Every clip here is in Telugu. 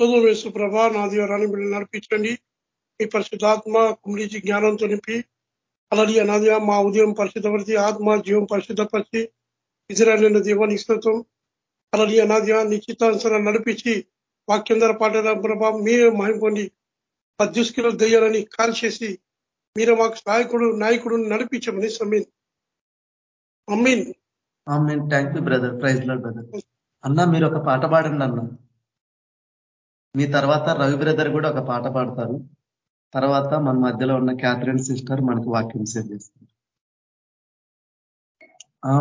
చదువు వేసు ప్రభా నా దీవరాన్ని మీరు నడిపించండి. మీ పరిశుద్ధాత్మ కుమిడిచి జ్ఞానంతో నింపి అలడి అనాది మా ఉదయం పరిశుద్ధపరిచి ఆత్మ జీవం పరిశుద్ధపరిచి ఇజ్రాయల్ దీవానికి నిశ్చితం అలడి అనాది నిశ్చితానుసరం నడిపించి వాక్యం ధర పాటల ప్రభా మీరే మహింపొంది పద్యుస్కిలో దయ్యాలని కాల్ చేసి మీరే మాకు సహాయకుడు నాయకుడు నడిపించమని Samin. Amen thank you brother. ప్రైజ్లో బ్రదర్. అన్న మీరు ఒక పాట పాడండి అన్నా. మీ తర్వాత రవి బ్రదర్ కూడా ఒక పాట పాడతారు. తర్వాత మన మధ్యలో ఉన్న క్యాథరిన్ సిస్టర్ మనకు వాక్యం సేవ్ చేస్తారు.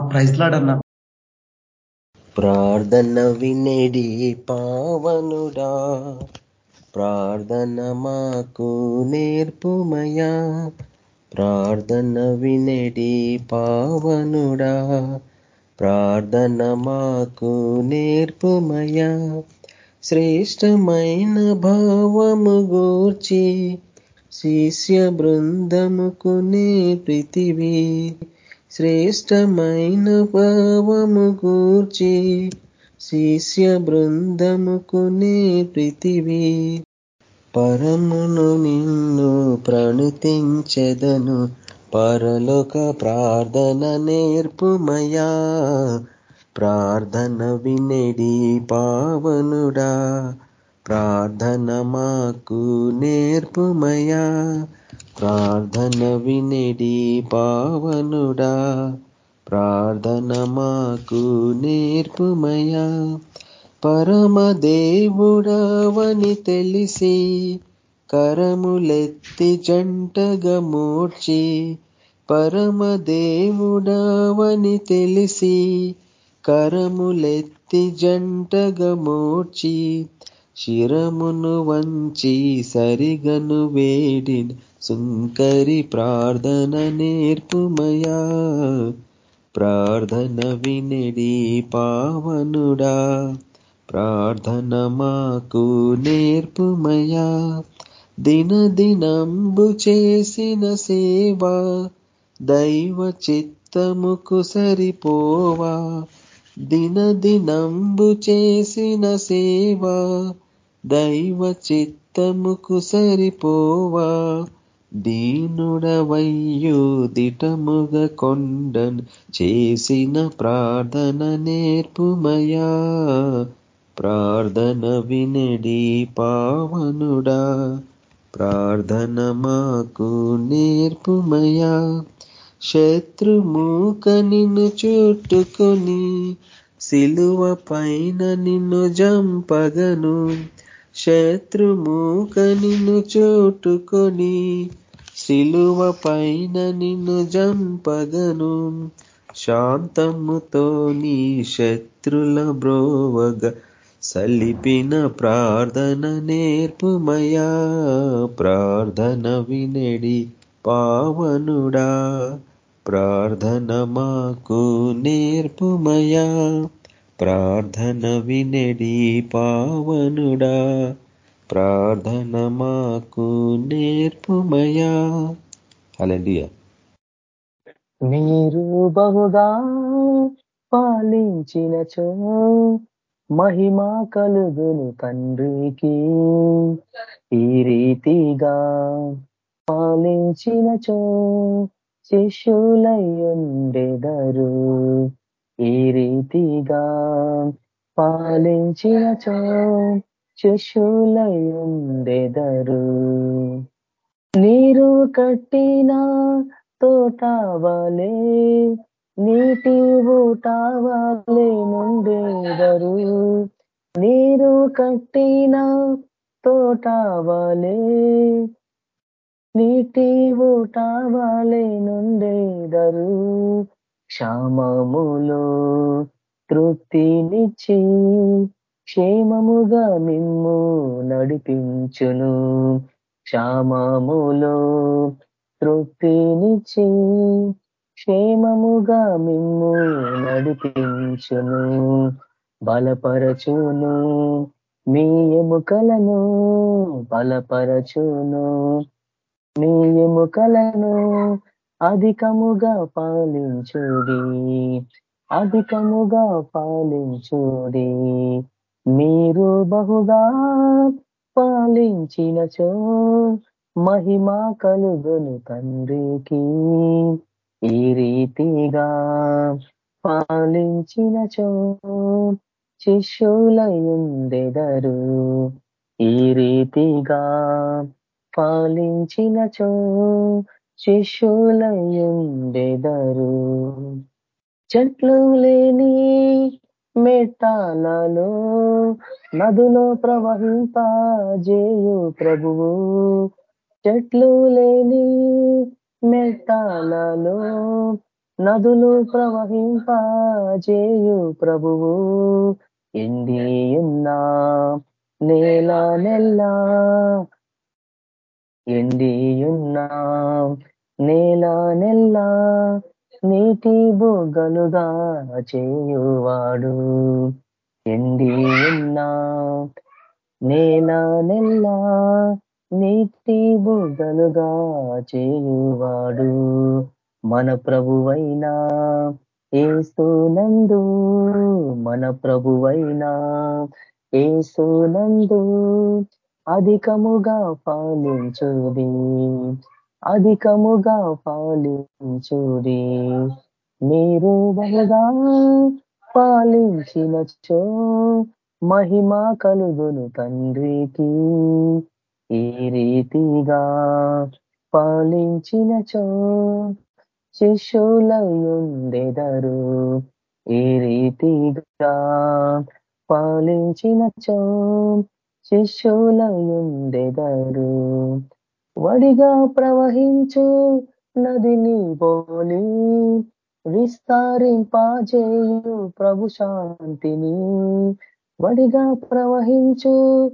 ప్రైజ్ లాడన్న ప్రార్థన వినేడి పావనుడా. ప్రార్థన మాకు నేర్పుమయా. ప్రార్థన వినేడి పావనుడా. ప్రార్థన మాకు నేర్పుమయా. శ్రేష్టమైన భావము గూర్చి శిష్య బృందముకు నేర్పితివి శ్రేష్టమైన భావము గూర్చి శిష్య బృందముకు నేర్పితివి పరమును నిన్ను ప్రణుతించెదను పరలోక ప్రార్థన నేర్పుమయా. ప్రార్థన వినేడి పావనుడా ప్రార్థన మాకు నేర్పుమయా ప్రార్థన వినేడి పావనుడా ప్రార్థన మాకు నేర్పుమయా పరమదేవుడవని తెలిసి కరములెత్తి జంటగా మూర్చి పరమదేవుడవని తెలిసి కరములెత్తి జంటగా శిరమును వంచి సరిగను వేడిన సుంకరి ప్రార్థన నేర్పుమయా. ప్రార్థన వినడి పావనుడా ప్రార్థన మాకు నేర్పుమయా. దినదినంబు చేసిన సేవ దైవ చిత్తముకు సరిపోవా. దినదినంబు చేసిన సేవ దైవ చిత్తముకు సరిపోవా. దీనుడవయ్యు దిటముగ కొండన్ చేసిన ప్రార్థన నేర్పుమయా. ప్రార్థన వినడి పావనుడా ప్రార్థన మాకు నేర్పుమయా. శత్రుమూక నిన్ను చుట్టుకొని సిలువ పైన నిన్ను జంపగను శత్రుమూక నిన్ను చుట్టుకొని సిలువ పైన నిన్ను జంపగను శాంతముతో నీ శత్రుల బ్రోవగ సలిపిన ప్రార్థన నేర్పుమయా. ప్రార్థన వినడి పావనుడా. ప్రార్థన మాకు నేర్పుమయా. ప్రార్థన వినడి పావనుడా. ప్రార్థన మాకు నేర్పుమయా. అలలియ మీరు బహుగా పాలించినచో మహిమా కలుగును తండ్రికి. ఈ రీతిగా పాలించినచో శిష్యులయ్యుండెదరు. ఈ రీతిగా పాలించినచో శిష్యులయ్యుండెదరు. నీరు కట్టిన తోటవలే నీటి ఊటవలే నుండేదరు నీరు కట్టిన తోటవలే నీటి ఊటవలే నుండేదరు క్షామములో తృప్తినిచ్చి క్షేమముగా మిమ్ము నడిపించును. క్షామములో తృప్తినిచ్చి క్షేమముగా మిమ్ము నడిపించును. బలపరచును మీ ఎముకలను బలపరచును మీ ఎముకలను అధికముగా పాలించుడి అధికముగా పాలించుడి. మీరు బహుగా పాలించినచో మహిమ కలుగును తండ్రికి. ఈ రీతిగా పాలించినచో శిష్యులయుందెదరు. ఈ రీతిగా పాలించినచో శిశులయుండెదరు చెట్లు లేని మెట్టాలలో నదులో ప్రవహింపజేయు ప్రభువు. చెట్లు లేని మెట్టాలలో నదులు ప్రవహింపజేయు ప్రభువు. ఎండియున్నా నేల నెల్లా ఎండియున్నా. నేల నెల్లా నీటి బొగలుగా చేయువాడు. ఎండియున్నా. నేల నెల్లా నీటి బొగలుగా చేయువాడు. మన ప్రభువైనా ఏసునందు మన ప్రభువైనా ఏసునందు అధికముగా పాలించుడి అధికముగా పాలించుడి. మీరు బహుగా పాలించినచో మహిమ కలుగును తండ్రికి. ఈ రీతిగా పాలించినచో శిష్యులయుండెదరు. ఈ రీతిగా పాలించినచో శిష్యులయుండెదరు వడిగా ప్రవహించు నదిని పోలి విస్తారింపాజేయు ప్రభు శాంతిని. వడిగా ప్రవహించు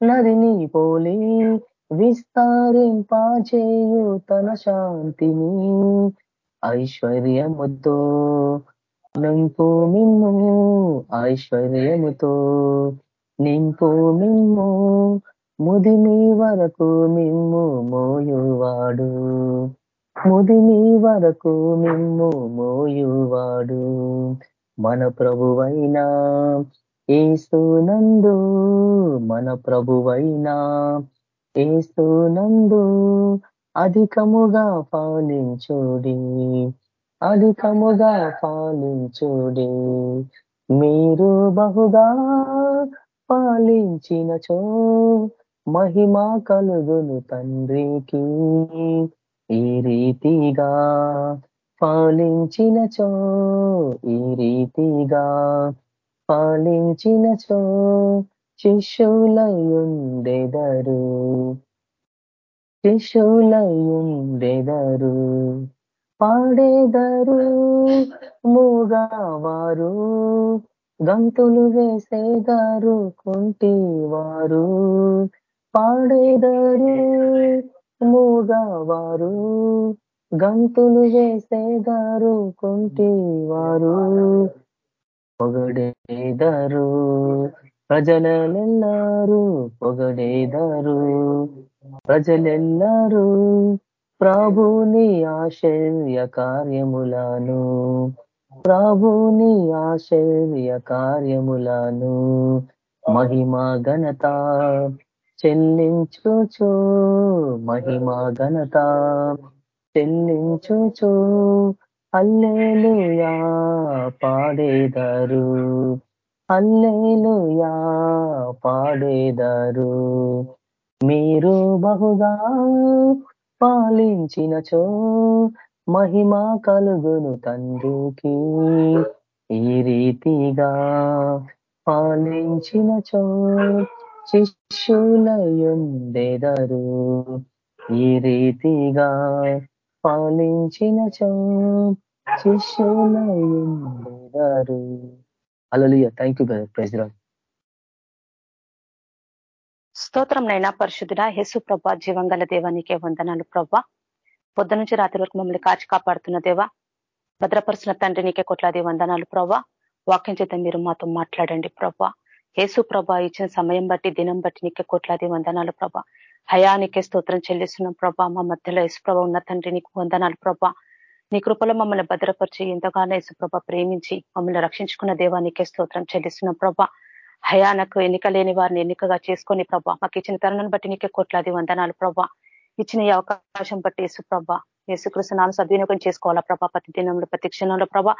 నదిని పోలి విస్తారింపాజేయు తన శాంతిని. ఐశ్వర్యముతో నింపు మిమ్ము ఐశ్వర్యముతో నింపు మిమ్ము ముదిమి వరకు మిమ్ము మోయువాడు. ముదిమి వరకు మిమ్ము మోయువాడు. మన ప్రభువైనా ఏసునందు మన ప్రభువైనా ఏసునందు అధికముగా పాలించుడి అధికముగా పాలించుడి. మీరు బహుగా పాలించినచో మహిమ కలుగును తండ్రికి. ఈ రీతిగా పాలించినచో ఈ రీతిగా పాలించినచో శిష్యులయుండెదరు. శిష్యులయుండెదరు. పాడేదరు మూగవారు. గంతులు వేసేదారు కుంటివారు పాడేదారు మూగవారు గంతులు వేసేదారు కుంటివారు పొగడేదారు ప్రజలెల్లారు పొగడేదారు ప్రజలెల్లారు ప్రభుని ఆశ్చర్య కార్యములను ప్రభుని ఆశ్చర్య కార్యములను మహిమ ఘనత చెల్లించుచు మహిమ ఘనత చెల్లించుచు అల్లేలుయా పాడేదారు అల్లేలుయా పాడేదారు. మీరు బహుగా పాలించినచో మహిమ కలుగును తండ్రికి. ఈ రీతిగా పాలించినచో శిష్యులయుండెదరు. ఈ రీతిగా పాలించినచో శిష్యులయుండెదరు. అలలియ థ్యాంక్ యూ ప్రెసిడెంట్ స్తోత్రం నైనా పరిశుద్ధుడ హేసు ప్రభ జీవంగల దేవానికే వందనాలు ప్రభా. పొద్దు నుంచి రాత్రి వరకు మమ్మల్ని కాచి కాపాడుతున్న దేవా భద్రపరుచిన తండ్రి నీకే కొట్లాది వందనాలు ప్రభా వాక్యం చేత మీరు మాతో మాట్లాడండి ప్రభా యేసు ప్రభా ఇచ్చిన సమయం బట్టి దినం బట్టి నీకే కొట్లాది వందనాలు ప్రభా హయానికే స్తోత్రం చెల్లిస్తున్నాం ప్రభా మా మధ్యలో యేసుప్రభ ఉన్న తండ్రి నీకు వందనాలు ప్రభా నీ కృపలో మమ్మల్ని భద్రపరిచి ఎంతగానో యేసుప్రభ ప్రేమించి మమ్మల్ని రక్షించుకున్న దేవానికే స్తోత్రం చెల్లిస్తున్నాం ప్రభా హయా నాకు ఎన్నిక లేని వారిని ఎన్నికగా చేసుకొని ప్రభా మాకు ఇచ్చిన తరుణాన్ని బట్టి నీకే కొట్లాది వందనాలు ప్రభా ఇచ్చిన ఈ అవకాశం బట్టి యేసు ప్రభా యేసుకృష్ణ నాన్న సద్వినియోగం చేసుకోవాలా ప్రభా? ప్రతి దినంలో ప్రతి క్షణంలో ప్రభా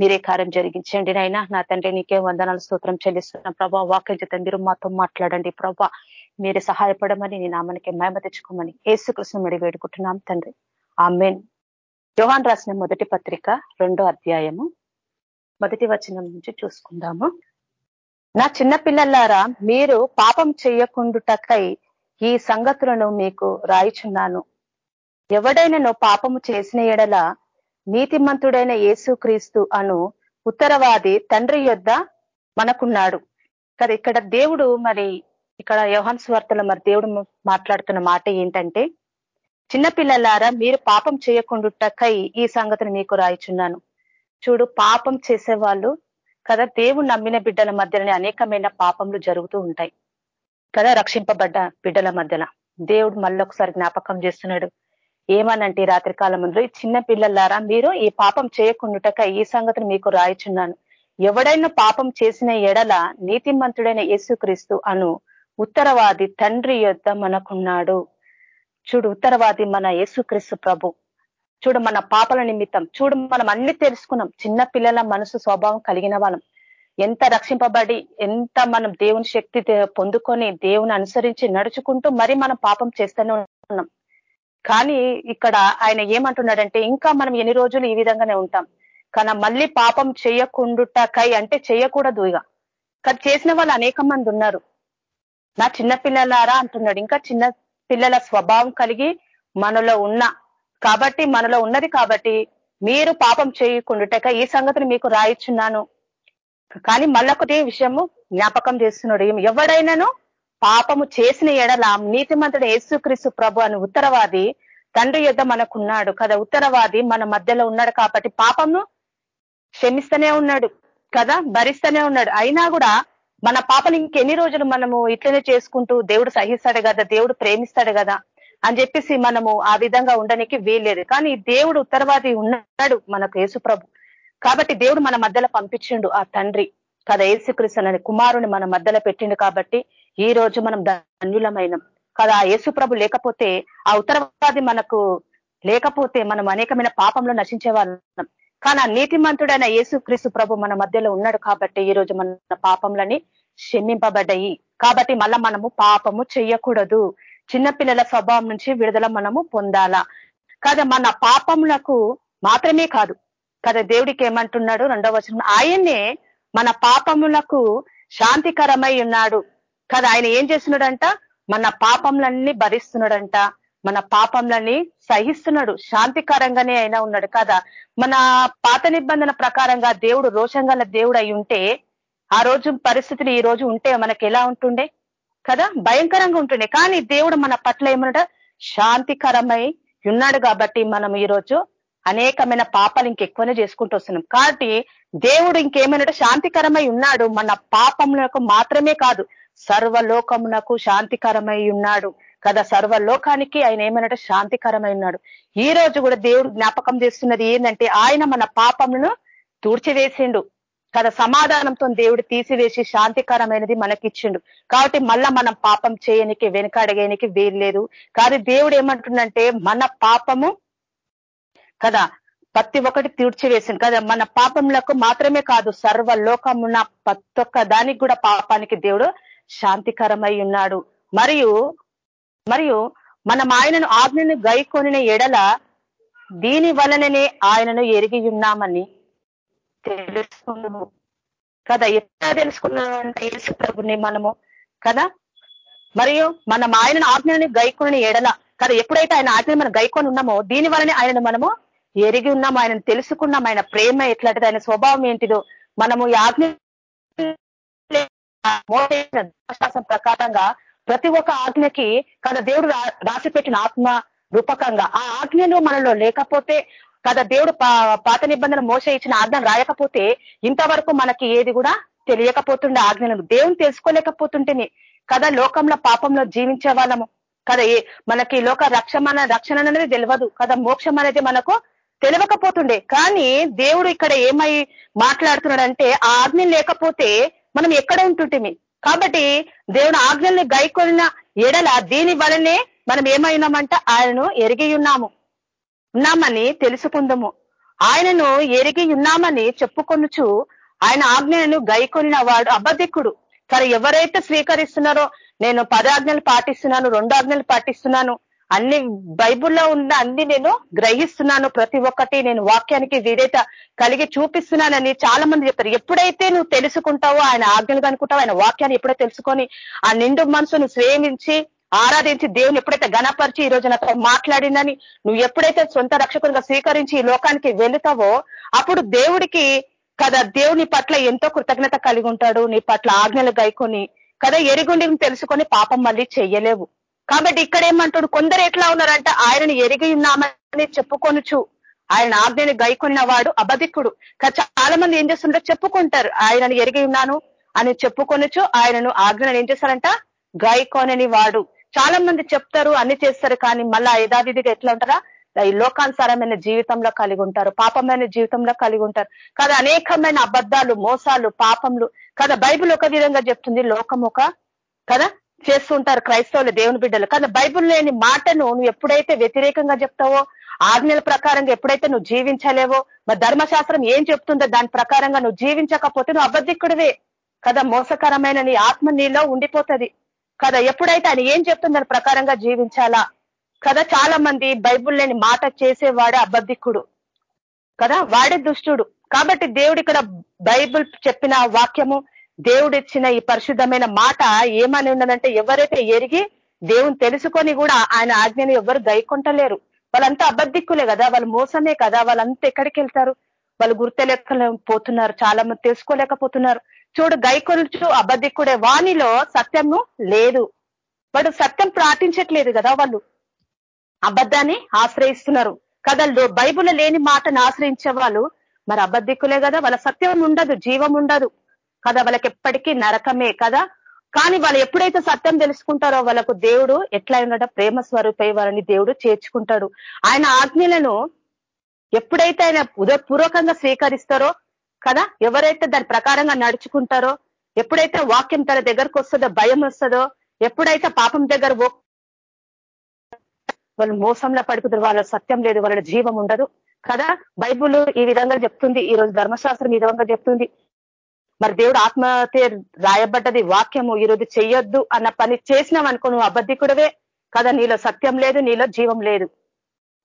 మీరే కార్యం జరిగించండి నైనా నా తండ్రి నీకే వందనాలు సూత్రం చెల్లిస్తున్న ప్రభా. వాక్యం చేత మీరు మాతో మాట్లాడండి ప్రభా. మీరే సహాయపడమని నీ నామానికి మేమ తెచ్చుకోమని యేసుకృష్ణ మెడి వేడుకుంటున్నాం తండ్రి. ఆమెన్. యోహాన్ రాసిన మొదటి పత్రిక రెండో అధ్యాయము మొదటి వచనం నుంచి చూసుకుందాము. నా చిన్న పిల్లలారా మీరు పాపం చేయకుండుటకై ఈ సంగతులను మీకు రాయిచున్నాను. ఎవడైనను పాపము చేసిన ఎడల నీతిమంతుడైన యేసుక్రీస్తు అను ఉత్తరవాది తండ్రి యొద్ద మనకున్నాడు. కదా ఇక్కడ దేవుడు మరి ఇక్కడ యోహన్ స్వార్తలో మరి దేవుడు మాట్లాడుతున్న మాట ఏంటంటే చిన్నపిల్లలారా మీరు పాపం చేయకుండుటకై ఈ సంగతిని మీకు రాయిచున్నాను. చూడు పాపం చేసేవాళ్ళు కదా దేవుడు నమ్మిన బిడ్డల మధ్యలోనే అనేకమైన పాపములు జరుగుతూ ఉంటాయి. కదా రక్షింపబడ్డ బిడ్డల మధ్యన. దేవుడు మళ్ళొకసారి జ్ఞాపకం చేస్తున్నాడు. ఏమనంటే రాత్రి కాలం ముందు చిన్న పిల్లలారా మీరు ఈ పాపం చేయకుండాక ఈ సంగతిని మీకు రాయిచున్నాను. ఎవడైనా పాపం చేసిన ఎడల నీతిమంతుడైన యేసుక్రీస్తు అను ఉత్తరవాది తండ్రి యొద్ద మనకున్నాడు. చూడు ఉత్తరవాది మన యేసుక్రీస్తు ప్రభు. చూడు మన పాపల నిమిత్తం. చూడు మనం అన్ని తెలుసుకున్నాం. చిన్న పిల్లల మనసు స్వభావం కలిగిన వాళ్ళం. ఎంత రక్షింపబడి ఎంత మనం దేవుని శక్తి పొందుకొని దేవుని అనుసరించి నడుచుకుంటూ మరి మనం పాపం చేస్తూనే ఉన్నాం. కానీ ఇక్కడ ఆయన ఏమంటున్నాడంటే ఇంకా మనం ఎన్ని రోజులు ఈ విధంగానే ఉంటాం. కానీ మళ్ళీ పాపం చేయకుండుటకై అంటే చేయకూడదు ఇక. కానీ చేసిన వాళ్ళు అనేక మంది ఉన్నారు. నా చిన్న పిల్లలారా అంటున్నాడు. ఇంకా చిన్న పిల్లల స్వభావం కలిగి మనలో ఉన్న కాబట్టి మనలో ఉన్నది కాబట్టి మీరు పాపం చేయకుండుటక ఈ సంగతిని మీకు రాయిచున్నాను. కానీ మళ్ళొకటి విషయము జ్ఞాపకం చేస్తున్నాడు. ఎవడైనాను పాపము చేసిన ఎడల నీతిమంతుడు యేసుక్రీస్తు ప్రభు అని ఉత్తరవాది తండ్రి యుద్ధ మనకున్నాడు. కదా ఉత్తరవాది మన మధ్యలో ఉన్నాడు కాబట్టి పాపము క్షమిస్తూనే ఉన్నాడు కదా భరిస్తూనే ఉన్నాడు. అయినా కూడా మన పాపలు ఇంకెన్ని రోజులు మనము ఇట్లనే చేసుకుంటూ దేవుడు సహిస్తాడు కదా దేవుడు ప్రేమిస్తాడు కదా అని చెప్పేసి మనము ఆ విధంగా ఉండడానికి వీల్లేదు. కానీ దేవుడు ఉత్తరవాది ఉన్నాడు మనకు యేసుప్రభు. కాబట్టి దేవుడు మన మధ్యలో పంపించిండు ఆ తండ్రి కదా యేసుక్రీస్తు అనే కుమారుని మన మధ్యలో పెట్టిండు కాబట్టి ఈ రోజు మనం ధన్యులమైనం కదా. ఆ యేసుప్రభు లేకపోతే ఆ ఉత్తరవాది మనకు లేకపోతే మనం అనేకమైన పాపంలో నశించే వాళ్ళం కానీ ఆ నీతిమంతుడైన యేసుక్రీస్తు ప్రభు మన మధ్యలో ఉన్నాడు కాబట్టి ఈ రోజు మన పాపంలని క్షమింపబడ్డాయి. కాబట్టి మళ్ళా మనము పాపము చెయ్యకూడదు చిన్నపిల్లల స్వభావం నుంచి విడుదల మనము పొందాలా. కదా మన పాపములకు మాత్రమే కాదు కదా దేవుడికి ఏమంటున్నాడు? రెండవ వచనం. ఆయనే మన పాపములకు శాంతికరమై ఉన్నాడు. కదా ఆయన ఏం చేస్తున్నాడంట? మన పాపంలన్నీ భరిస్తున్నాడంట. మన పాపంలని సహిస్తున్నాడు. శాంతికరంగానే అయినా ఉన్నాడు. కదా మన పాత నిబంధన ప్రకారంగా దేవుడు రోషంగల దేవుడు అయి ఉంటే ఆ రోజు పరిస్థితులు ఈ రోజు ఉంటే మనకి ఎలా ఉంటుండే? కదా? భయంకరంగా ఉంటుండే. కానీ దేవుడు మన పట్ల ఏమన్నాడు? శాంతికరమై ఉన్నాడు కాబట్టి మనం ఈరోజు అనేకమైన పాపాలు ఇంకెక్కువనే చేసుకుంటూ వస్తున్నాం. కాబట్టి దేవుడు ఇంకేమైనా శాంతికరమై ఉన్నాడు. మన పాపములకు మాత్రమే కాదు సర్వలోకమునకు శాంతికరమై ఉన్నాడు కదా. సర్వలోకానికి ఆయన ఏమైనా శాంతికరమై ఉన్నాడు. ఈ రోజు కూడా దేవుడు జ్ఞాపకం చేస్తున్నది ఏంటంటే ఆయన మన పాపములను తూర్చివేసిండు కదా. సమాధానంతో దేవుడు తీసివేసి శాంతికరమైనది మనకిచ్చిండు. కాబట్టి మళ్ళా మనం పాపం చేయనికి వెనకడగేనికి వీల్లేదు. కానీ దేవుడు ఏమంటుండంటే మన పాపము కదా? ప్రతి ఒక్కటి తీర్చివేసింది. కదా? మన పాపములకు మాత్రమే కాదు సర్వలోకమున్న ప్రతి ఒక్క దానికి కూడా పాపానికి దేవుడు శాంతికరమై ఉన్నాడు. మరియు మరియు మనం ఆయనను ఆజ్ఞను గైకొనిన ఎడల దీని వలననే ఆయనను ఎరిగి ఉన్నామని తెలుసుకున్నాము. కదా? ఎట్లా తెలుసుకున్నామంటే యేసు ప్రభుని మనము. కదా? మరియు మనం ఆయనను ఆజ్ఞని గైకొని ఎడల కదా? ఎప్పుడైతే ఆయన ఆజ్ఞని మనం గైకొని ఉన్నామో దీని వలనే ఆయనను మనము ఎరిగి ఉన్నాం ఆయనను తెలుసుకున్నాం ఆయన ప్రేమ ఎట్లాంటిది ఆయన స్వభావం ఏంటిదో మనము ఈ ప్రకారంగా ప్రతి ఒక్క ఆజ్ఞకి కదా దేవుడు రాసి పెట్టిన ఆత్మ రూపకంగా. ఆ ఆజ్ఞలు మనలో లేకపోతే కదా దేవుడు పాత నిబంధన మోస ఇచ్చిన ఆజ్ఞను రాయకపోతే ఇంతవరకు మనకి ఏది కూడా తెలియకపోతుండే ఆజ్ఞలను. దేవుని తెలుసుకోలేకపోతుంటేనే కదా లోకంలో పాపంలో జీవించే వాళ్ళము. కదా మనకి లోక రక్షణ రక్షణ అనేది తెలియదు కదా మోక్షం అనేది మనకు తెలియకపోతుండే. కానీ దేవుడు ఇక్కడ ఏమై మాట్లాడుతున్నాడంటే ఆ ఆజ్ఞ లేకపోతే మనం ఎక్కడ ఉంటుంటిమి? కాబట్టి దేవుని ఆజ్ఞల్ని గైకొనిన ఎడల దీని వలనే మనం ఏమైనామంట? ఆయనను ఎరిగి ఉన్నాము. ఉన్నామని తెలుసుకుందాము. ఆయనను ఎరిగి ఉన్నామని చెప్పుకొనుచు ఆయన ఆజ్ఞలను గైకొనిన వాడు అబద్ధికుడు. సరే ఎవరైతే స్వీకరిస్తున్నారో నేను పదాజ్ఞలు పాటిస్తున్నాను రెండు ఆజ్ఞలు పాటిస్తున్నాను. అన్ని బైబుల్లో ఉన్న అన్ని నేను గ్రహిస్తున్నాను. ప్రతి ఒక్కటి నేను వాక్యానికి విధేత కలిగి చూపిస్తున్నానని చాలా మంది చెప్తారు. ఎప్పుడైతే నువ్వు తెలుసుకుంటావో ఆయన ఆజ్ఞలు కనుకుంటావో ఆయన వాక్యాన్ని ఎప్పుడో తెలుసుకొని ఆ నిండు మనసును శ్రేమించి ఆరాధించి దేవుని ఎప్పుడైతే గణపరిచి ఈ రోజు నాతో మాట్లాడిందని నువ్వు ఎప్పుడైతే సొంత రక్షకునిగా స్వీకరించి ఈ లోకానికి వెళుతావో అప్పుడు దేవుడికి కదా దేవుని పట్ల ఎంతో కృతజ్ఞత కలిగి ఉంటాడు. నీ పట్ల ఆజ్ఞలు గైకొని కదా ఎరుగుండి తెలుసుకొని పాపం మళ్ళీ చెయ్యలేవు కాబట్టి ఇక్కడ ఏమంటాడు? కొందరు ఎట్లా ఉన్నారంట ఆయనను ఎరిగి ఉన్నామని చెప్పుకొనుచు. ఆయన ఆజ్ఞని గైకొన్న వాడు అబధికుడు చాలా మంది ఏం చేస్తుంటారు? చెప్పుకుంటారు. ఆయనను ఎరిగి ఉన్నాను అని చెప్పుకొనుచు ఆయనను ఆజ్ఞను ఏం చేస్తారంట? గైకొనని వాడు చాలా మంది చెప్తారు అన్ని చేస్తారు కానీ మళ్ళా యథావిధిగా ఎట్లా ఉంటారా? ఈ లోకానుసారమైన జీవితంలో కలిగి ఉంటారు పాపమైన జీవితంలో కలిగి ఉంటారు. కదా అనేకమైన అబద్ధాలు మోసాలు పాపంలు కదా బైబిల్ ఒక విధంగా చెప్తుంది లోకం ఒక కదా? చేస్తుంటారు క్రైస్తవులు దేవుని బిడ్డలు. కానీ బైబుల్ లేని మాటను నువ్వు ఎప్పుడైతే వ్యతిరేకంగా చెప్తావో ఆజ్ఞల ప్రకారంగా ఎప్పుడైతే నువ్వు జీవించలేవో మరి ధర్మశాస్త్రం ఏం చెప్తుందో దాని ప్రకారంగా నువ్వు జీవించకపోతే నువ్వు అబద్ధికుడివే. కదా మోసకరమైన నీ ఆత్మ నీలో ఉండిపోతుంది. కదా ఎప్పుడైతే ఆయన ఏం చెప్తుందో దాని ప్రకారంగా జీవించాలా? కదా చాలా మంది బైబుల్ లేని మాట చేసేవాడే అబద్ధికుడు. కదా వాడే దుష్టుడు. కాబట్టి దేవుడు ఇక్కడ బైబుల్ చెప్పిన వాక్యము దేవుడిచ్చిన ఈ పరిశుద్ధమైన మాట ఏమని ఉన్నదంటే ఎవరైతే ఎరిగి దేవుని తెలుసుకొని కూడా ఆయన ఆజ్ఞని ఎవరు గైకొంటలేరు. వాళ్ళంతా అబద్ధిక్కులే కదా వాళ్ళు మోసమే కదా వాళ్ళంతా ఎక్కడికి వెళ్తారు? వాళ్ళు గుర్తులేకపోతున్నారు చాలా మంది తెలుసుకోలేకపోతున్నారు. చూడు గైకొలుచు అబద్ధిక్కుడే వాణిలో సత్యము లేదు. వాడు సత్యం ప్రార్థించట్లేదు కదా వాళ్ళు. అబద్ధాన్ని ఆశ్రయిస్తున్నారు. కదా బైబుల్ లేని మాటను ఆశ్రయించే వాళ్ళు. మరి అబద్ధిక్కులే కదా వాళ్ళ సత్యం ఉండదు జీవం ఉండదు. కదా వాళ్ళకి ఎప్పటికీ నరకమే కదా. కానీ వాళ్ళు ఎప్పుడైతే సత్యం తెలుసుకుంటారో వాళ్ళకు దేవుడు ఎట్లా ఉండట ప్రేమ స్వరూపై వాళ్ళని దేవుడు చేర్చుకుంటాడు. ఆయన ఆజ్ఞలను ఎప్పుడైతే ఆయన ఉదయపూర్వకంగా స్వీకరిస్తారో కదా ఎవరైతే దాని ప్రకారంగా నడుచుకుంటారో ఎప్పుడైతే వాక్యం తన దగ్గరకు వస్తుందో భయం వస్తుందో ఎప్పుడైతే పాపం దగ్గర వాళ్ళు మోసంలో పడుకుతారు వాళ్ళ సత్యం లేదు వాళ్ళ జీవం ఉండదు కదా. బైబుల్ ఈ విధంగా చెప్తుంది ఈ రోజు ధర్మశాస్త్రం ఈ విధంగా చెప్తుంది. మరి దేవుడు ఆత్మహత్య రాయబడ్డది వాక్యము ఈరోజు చెయ్యొద్దు అన్న పని చేసినావు అనుకో నువ్వు అబద్ధికుడవే. కదా నీలో సత్యం లేదు నీలో జీవం లేదు.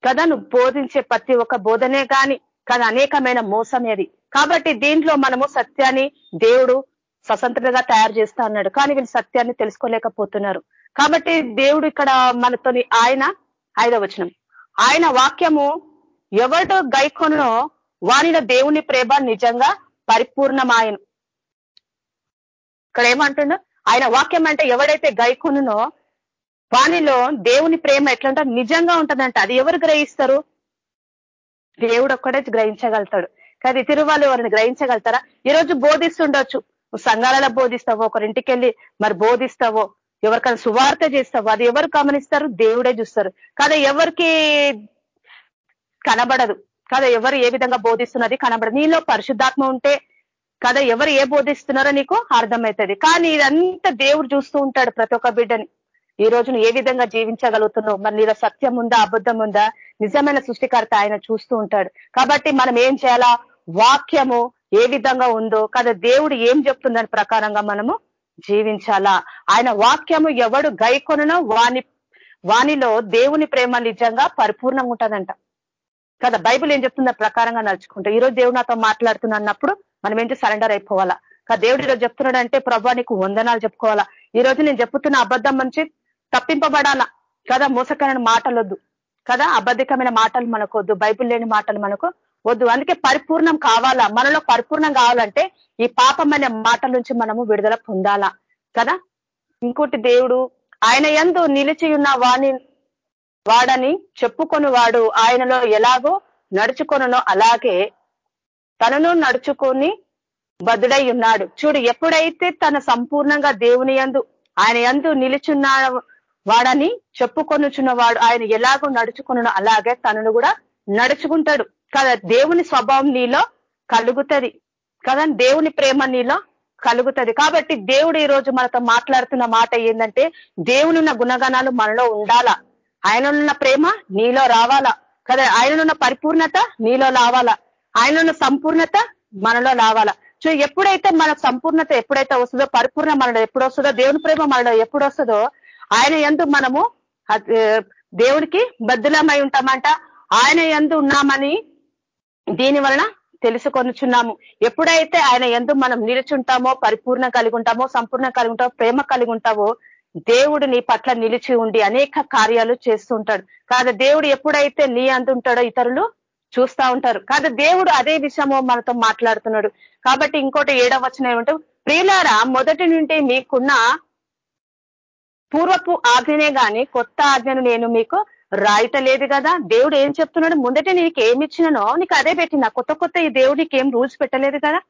కదా నువ్వు బోధించే ప్రతి ఒక్క బోధనే కానీ కదా అనేకమైన మోసం అది కాబట్టి దీంట్లో మనము సత్యాన్ని దేవుడు స్వతంత్రంగా తయారు చేస్తా అన్నాడు. కానీ వీళ్ళు సత్యాన్ని తెలుసుకోలేకపోతున్నారు. కాబట్టి దేవుడు ఇక్కడ మనతోని ఆయన ఐదవ వచనం. ఆయన వాక్యము ఎవరితో గైకొనో వానిలో దేవుని ప్రేమ నిజంగా పరిపూర్ణమాయను. ఇక్కడ ఏమంటుండో ఆయన వాక్యం అంటే ఎవడైతే గైకునునో వానిలో దేవుని ప్రేమ ఎట్లంటే నిజంగా ఉంటుందంట. అది ఎవరు గ్రహిస్తారు? దేవుడు ఒక్కడే గ్రహించగలుగుతాడు. కానీ తిరువాళ్ళు ఎవరిని గ్రహించగలుగుతారా? ఈరోజు బోధిస్తుండొచ్చు. నువ్వు సంఘాలలో బోధిస్తావో ఒకరింటికి వెళ్ళి మరి బోధిస్తావో ఎవరికైనా సువార్త చేస్తావో అది ఎవరు గమనిస్తారు? దేవుడే చూస్తారు. కదా ఎవరికి కనబడదు. కదా ఎవరు ఏ విధంగా బోధిస్తున్నది కనబడదు. నీలో పరిశుద్ధాత్మ ఉంటే కదా ఎవరు ఏ బోధిస్తున్నారో నీకు అర్థమవుతుంది. కానీ ఇదంతా దేవుడు చూస్తూ ఉంటాడు ప్రతి ఒక్క బిడ్డని. ఈ రోజు నువ్వు ఏ విధంగా జీవించగలుగుతున్నావు? మరి నీలో సత్యం ఉందా అబద్ధం ఉందా? నిజమైన సృష్టికర్త ఆయన చూస్తూ ఉంటాడు. కాబట్టి మనం ఏం చేయాలా? వాక్యము ఏ విధంగా ఉందో కదా దేవుడు ఏం చెప్తుందని ప్రకారంగా మనము జీవించాలా? ఆయన వాక్యము ఎవడు గైకొనో వాని వానిలో దేవుని ప్రేమ నిజంగా పరిపూర్ణంగా ఉంటుందంట. కదా బైబుల్ ఏం చెప్తుందో ప్రకారంగా నడుచుకుంటా ఈ రోజు దేవుడు నాతో మాట్లాడుతున్నప్పుడు మనం ఏంటి సరెండర్ అయిపోవాలా? కా దేవుడు ఈరోజు చెప్తున్నాడు అంటే ప్రభా నీకు వందనాలు చెప్పుకోవాలా? ఈ రోజు నేను చెప్తున్న అబద్ధం నుంచి తప్పింపబడాలా? కదా మోసకరమైన మాటలొద్దు. కదా అబద్ధికమైన మాటలు మనకు వద్దు లేని మాటలు మనకు వద్దు. అందుకే పరిపూర్ణం కావాలా? మనలో పరిపూర్ణం కావాలంటే ఈ పాపం అనే మాటల నుంచి మనము విడుదల పొందాలా? కదా? ఇంకోటి దేవుడు ఆయన ఎందు నిలిచి ఉన్న వాణి వాడని చెప్పుకొని వాడు ఆయనలో ఎలాగో నడుచుకొనో అలాగే తనను నడుచుకొని బదుడై ఉన్నాడు. చూడు ఎప్పుడైతే తన సంపూర్ణంగా దేవుని యందు ఆయన యందు నిలుచున్న వాడని చెప్పుకొనుచున్న వాడు ఆయన ఎలాగో నడుచుకున్న అలాగే తనను కూడా నడుచుకుంటాడు. కదా దేవుని స్వభావం నీలో కలుగుతుంది. కదా దేవుని ప్రేమ నీలో కలుగుతుంది. కాబట్టి దేవుడు ఈ రోజు మనతో మాట్లాడుతున్న మాట ఏంటంటే దేవునున్న గుణగణాలు మనలో ఉండాలా? ఆయననున్న ప్రేమ నీలో రావాలా? కదా ఆయననున్న పరిపూర్ణత నీలో రావాలా? ఆయననున్న సంపూర్ణత మనలో రావాలా? సో ఎప్పుడైతే మన సంపూర్ణత ఎప్పుడైతే వస్తుందో పరిపూర్ణ మనలో ఎప్పుడు వస్తుందో దేవుని ప్రేమ మనలో ఎప్పుడు వస్తుందో ఆయన ఎందు మనము దేవునికి దేవుడికి బద్దులమై ఉంటామంట. ఆయన ఎందు ఉన్నామని దీని వలన తెలుసుకొనుచున్నాము. ఎప్పుడైతే ఆయన ఎందు మనం నిలుచుంటామో పరిపూర్ణ కలిగి ఉంటామో సంపూర్ణ కలిగి ఉంటామో ప్రేమ కలిగి ఉంటావో దేవుడు నీ పట్ల నిలిచి ఉండి అనేక కార్యాలు చేస్తుంటాడు కాదు దేవుడు ఎప్పుడైతే నీ అందుంటాడో ఇతరులు చూస్తా ఉంటారు. కాదు దేవుడు అదే విషయము మనతో మాట్లాడుతున్నాడు. కాబట్టి ఇంకోటి ఏడవ వచ్చిన ఏమంటే ప్రియులారా మొదటి నుండి మీకున్న పూర్వపు ఆజ్ఞనే గాని కొత్త ఆజ్ఞను నేను మీకు రాయటలేదు కదా? దేవుడు ఏం చెప్తున్నాడు? ముందట నీకు ఏమి ఇచ్చిననో నీకు అదే పెట్టిన. కొత్త కొత్త ఈ దేవుడు ఏం రూల్స్ పెట్టలేదు కదా?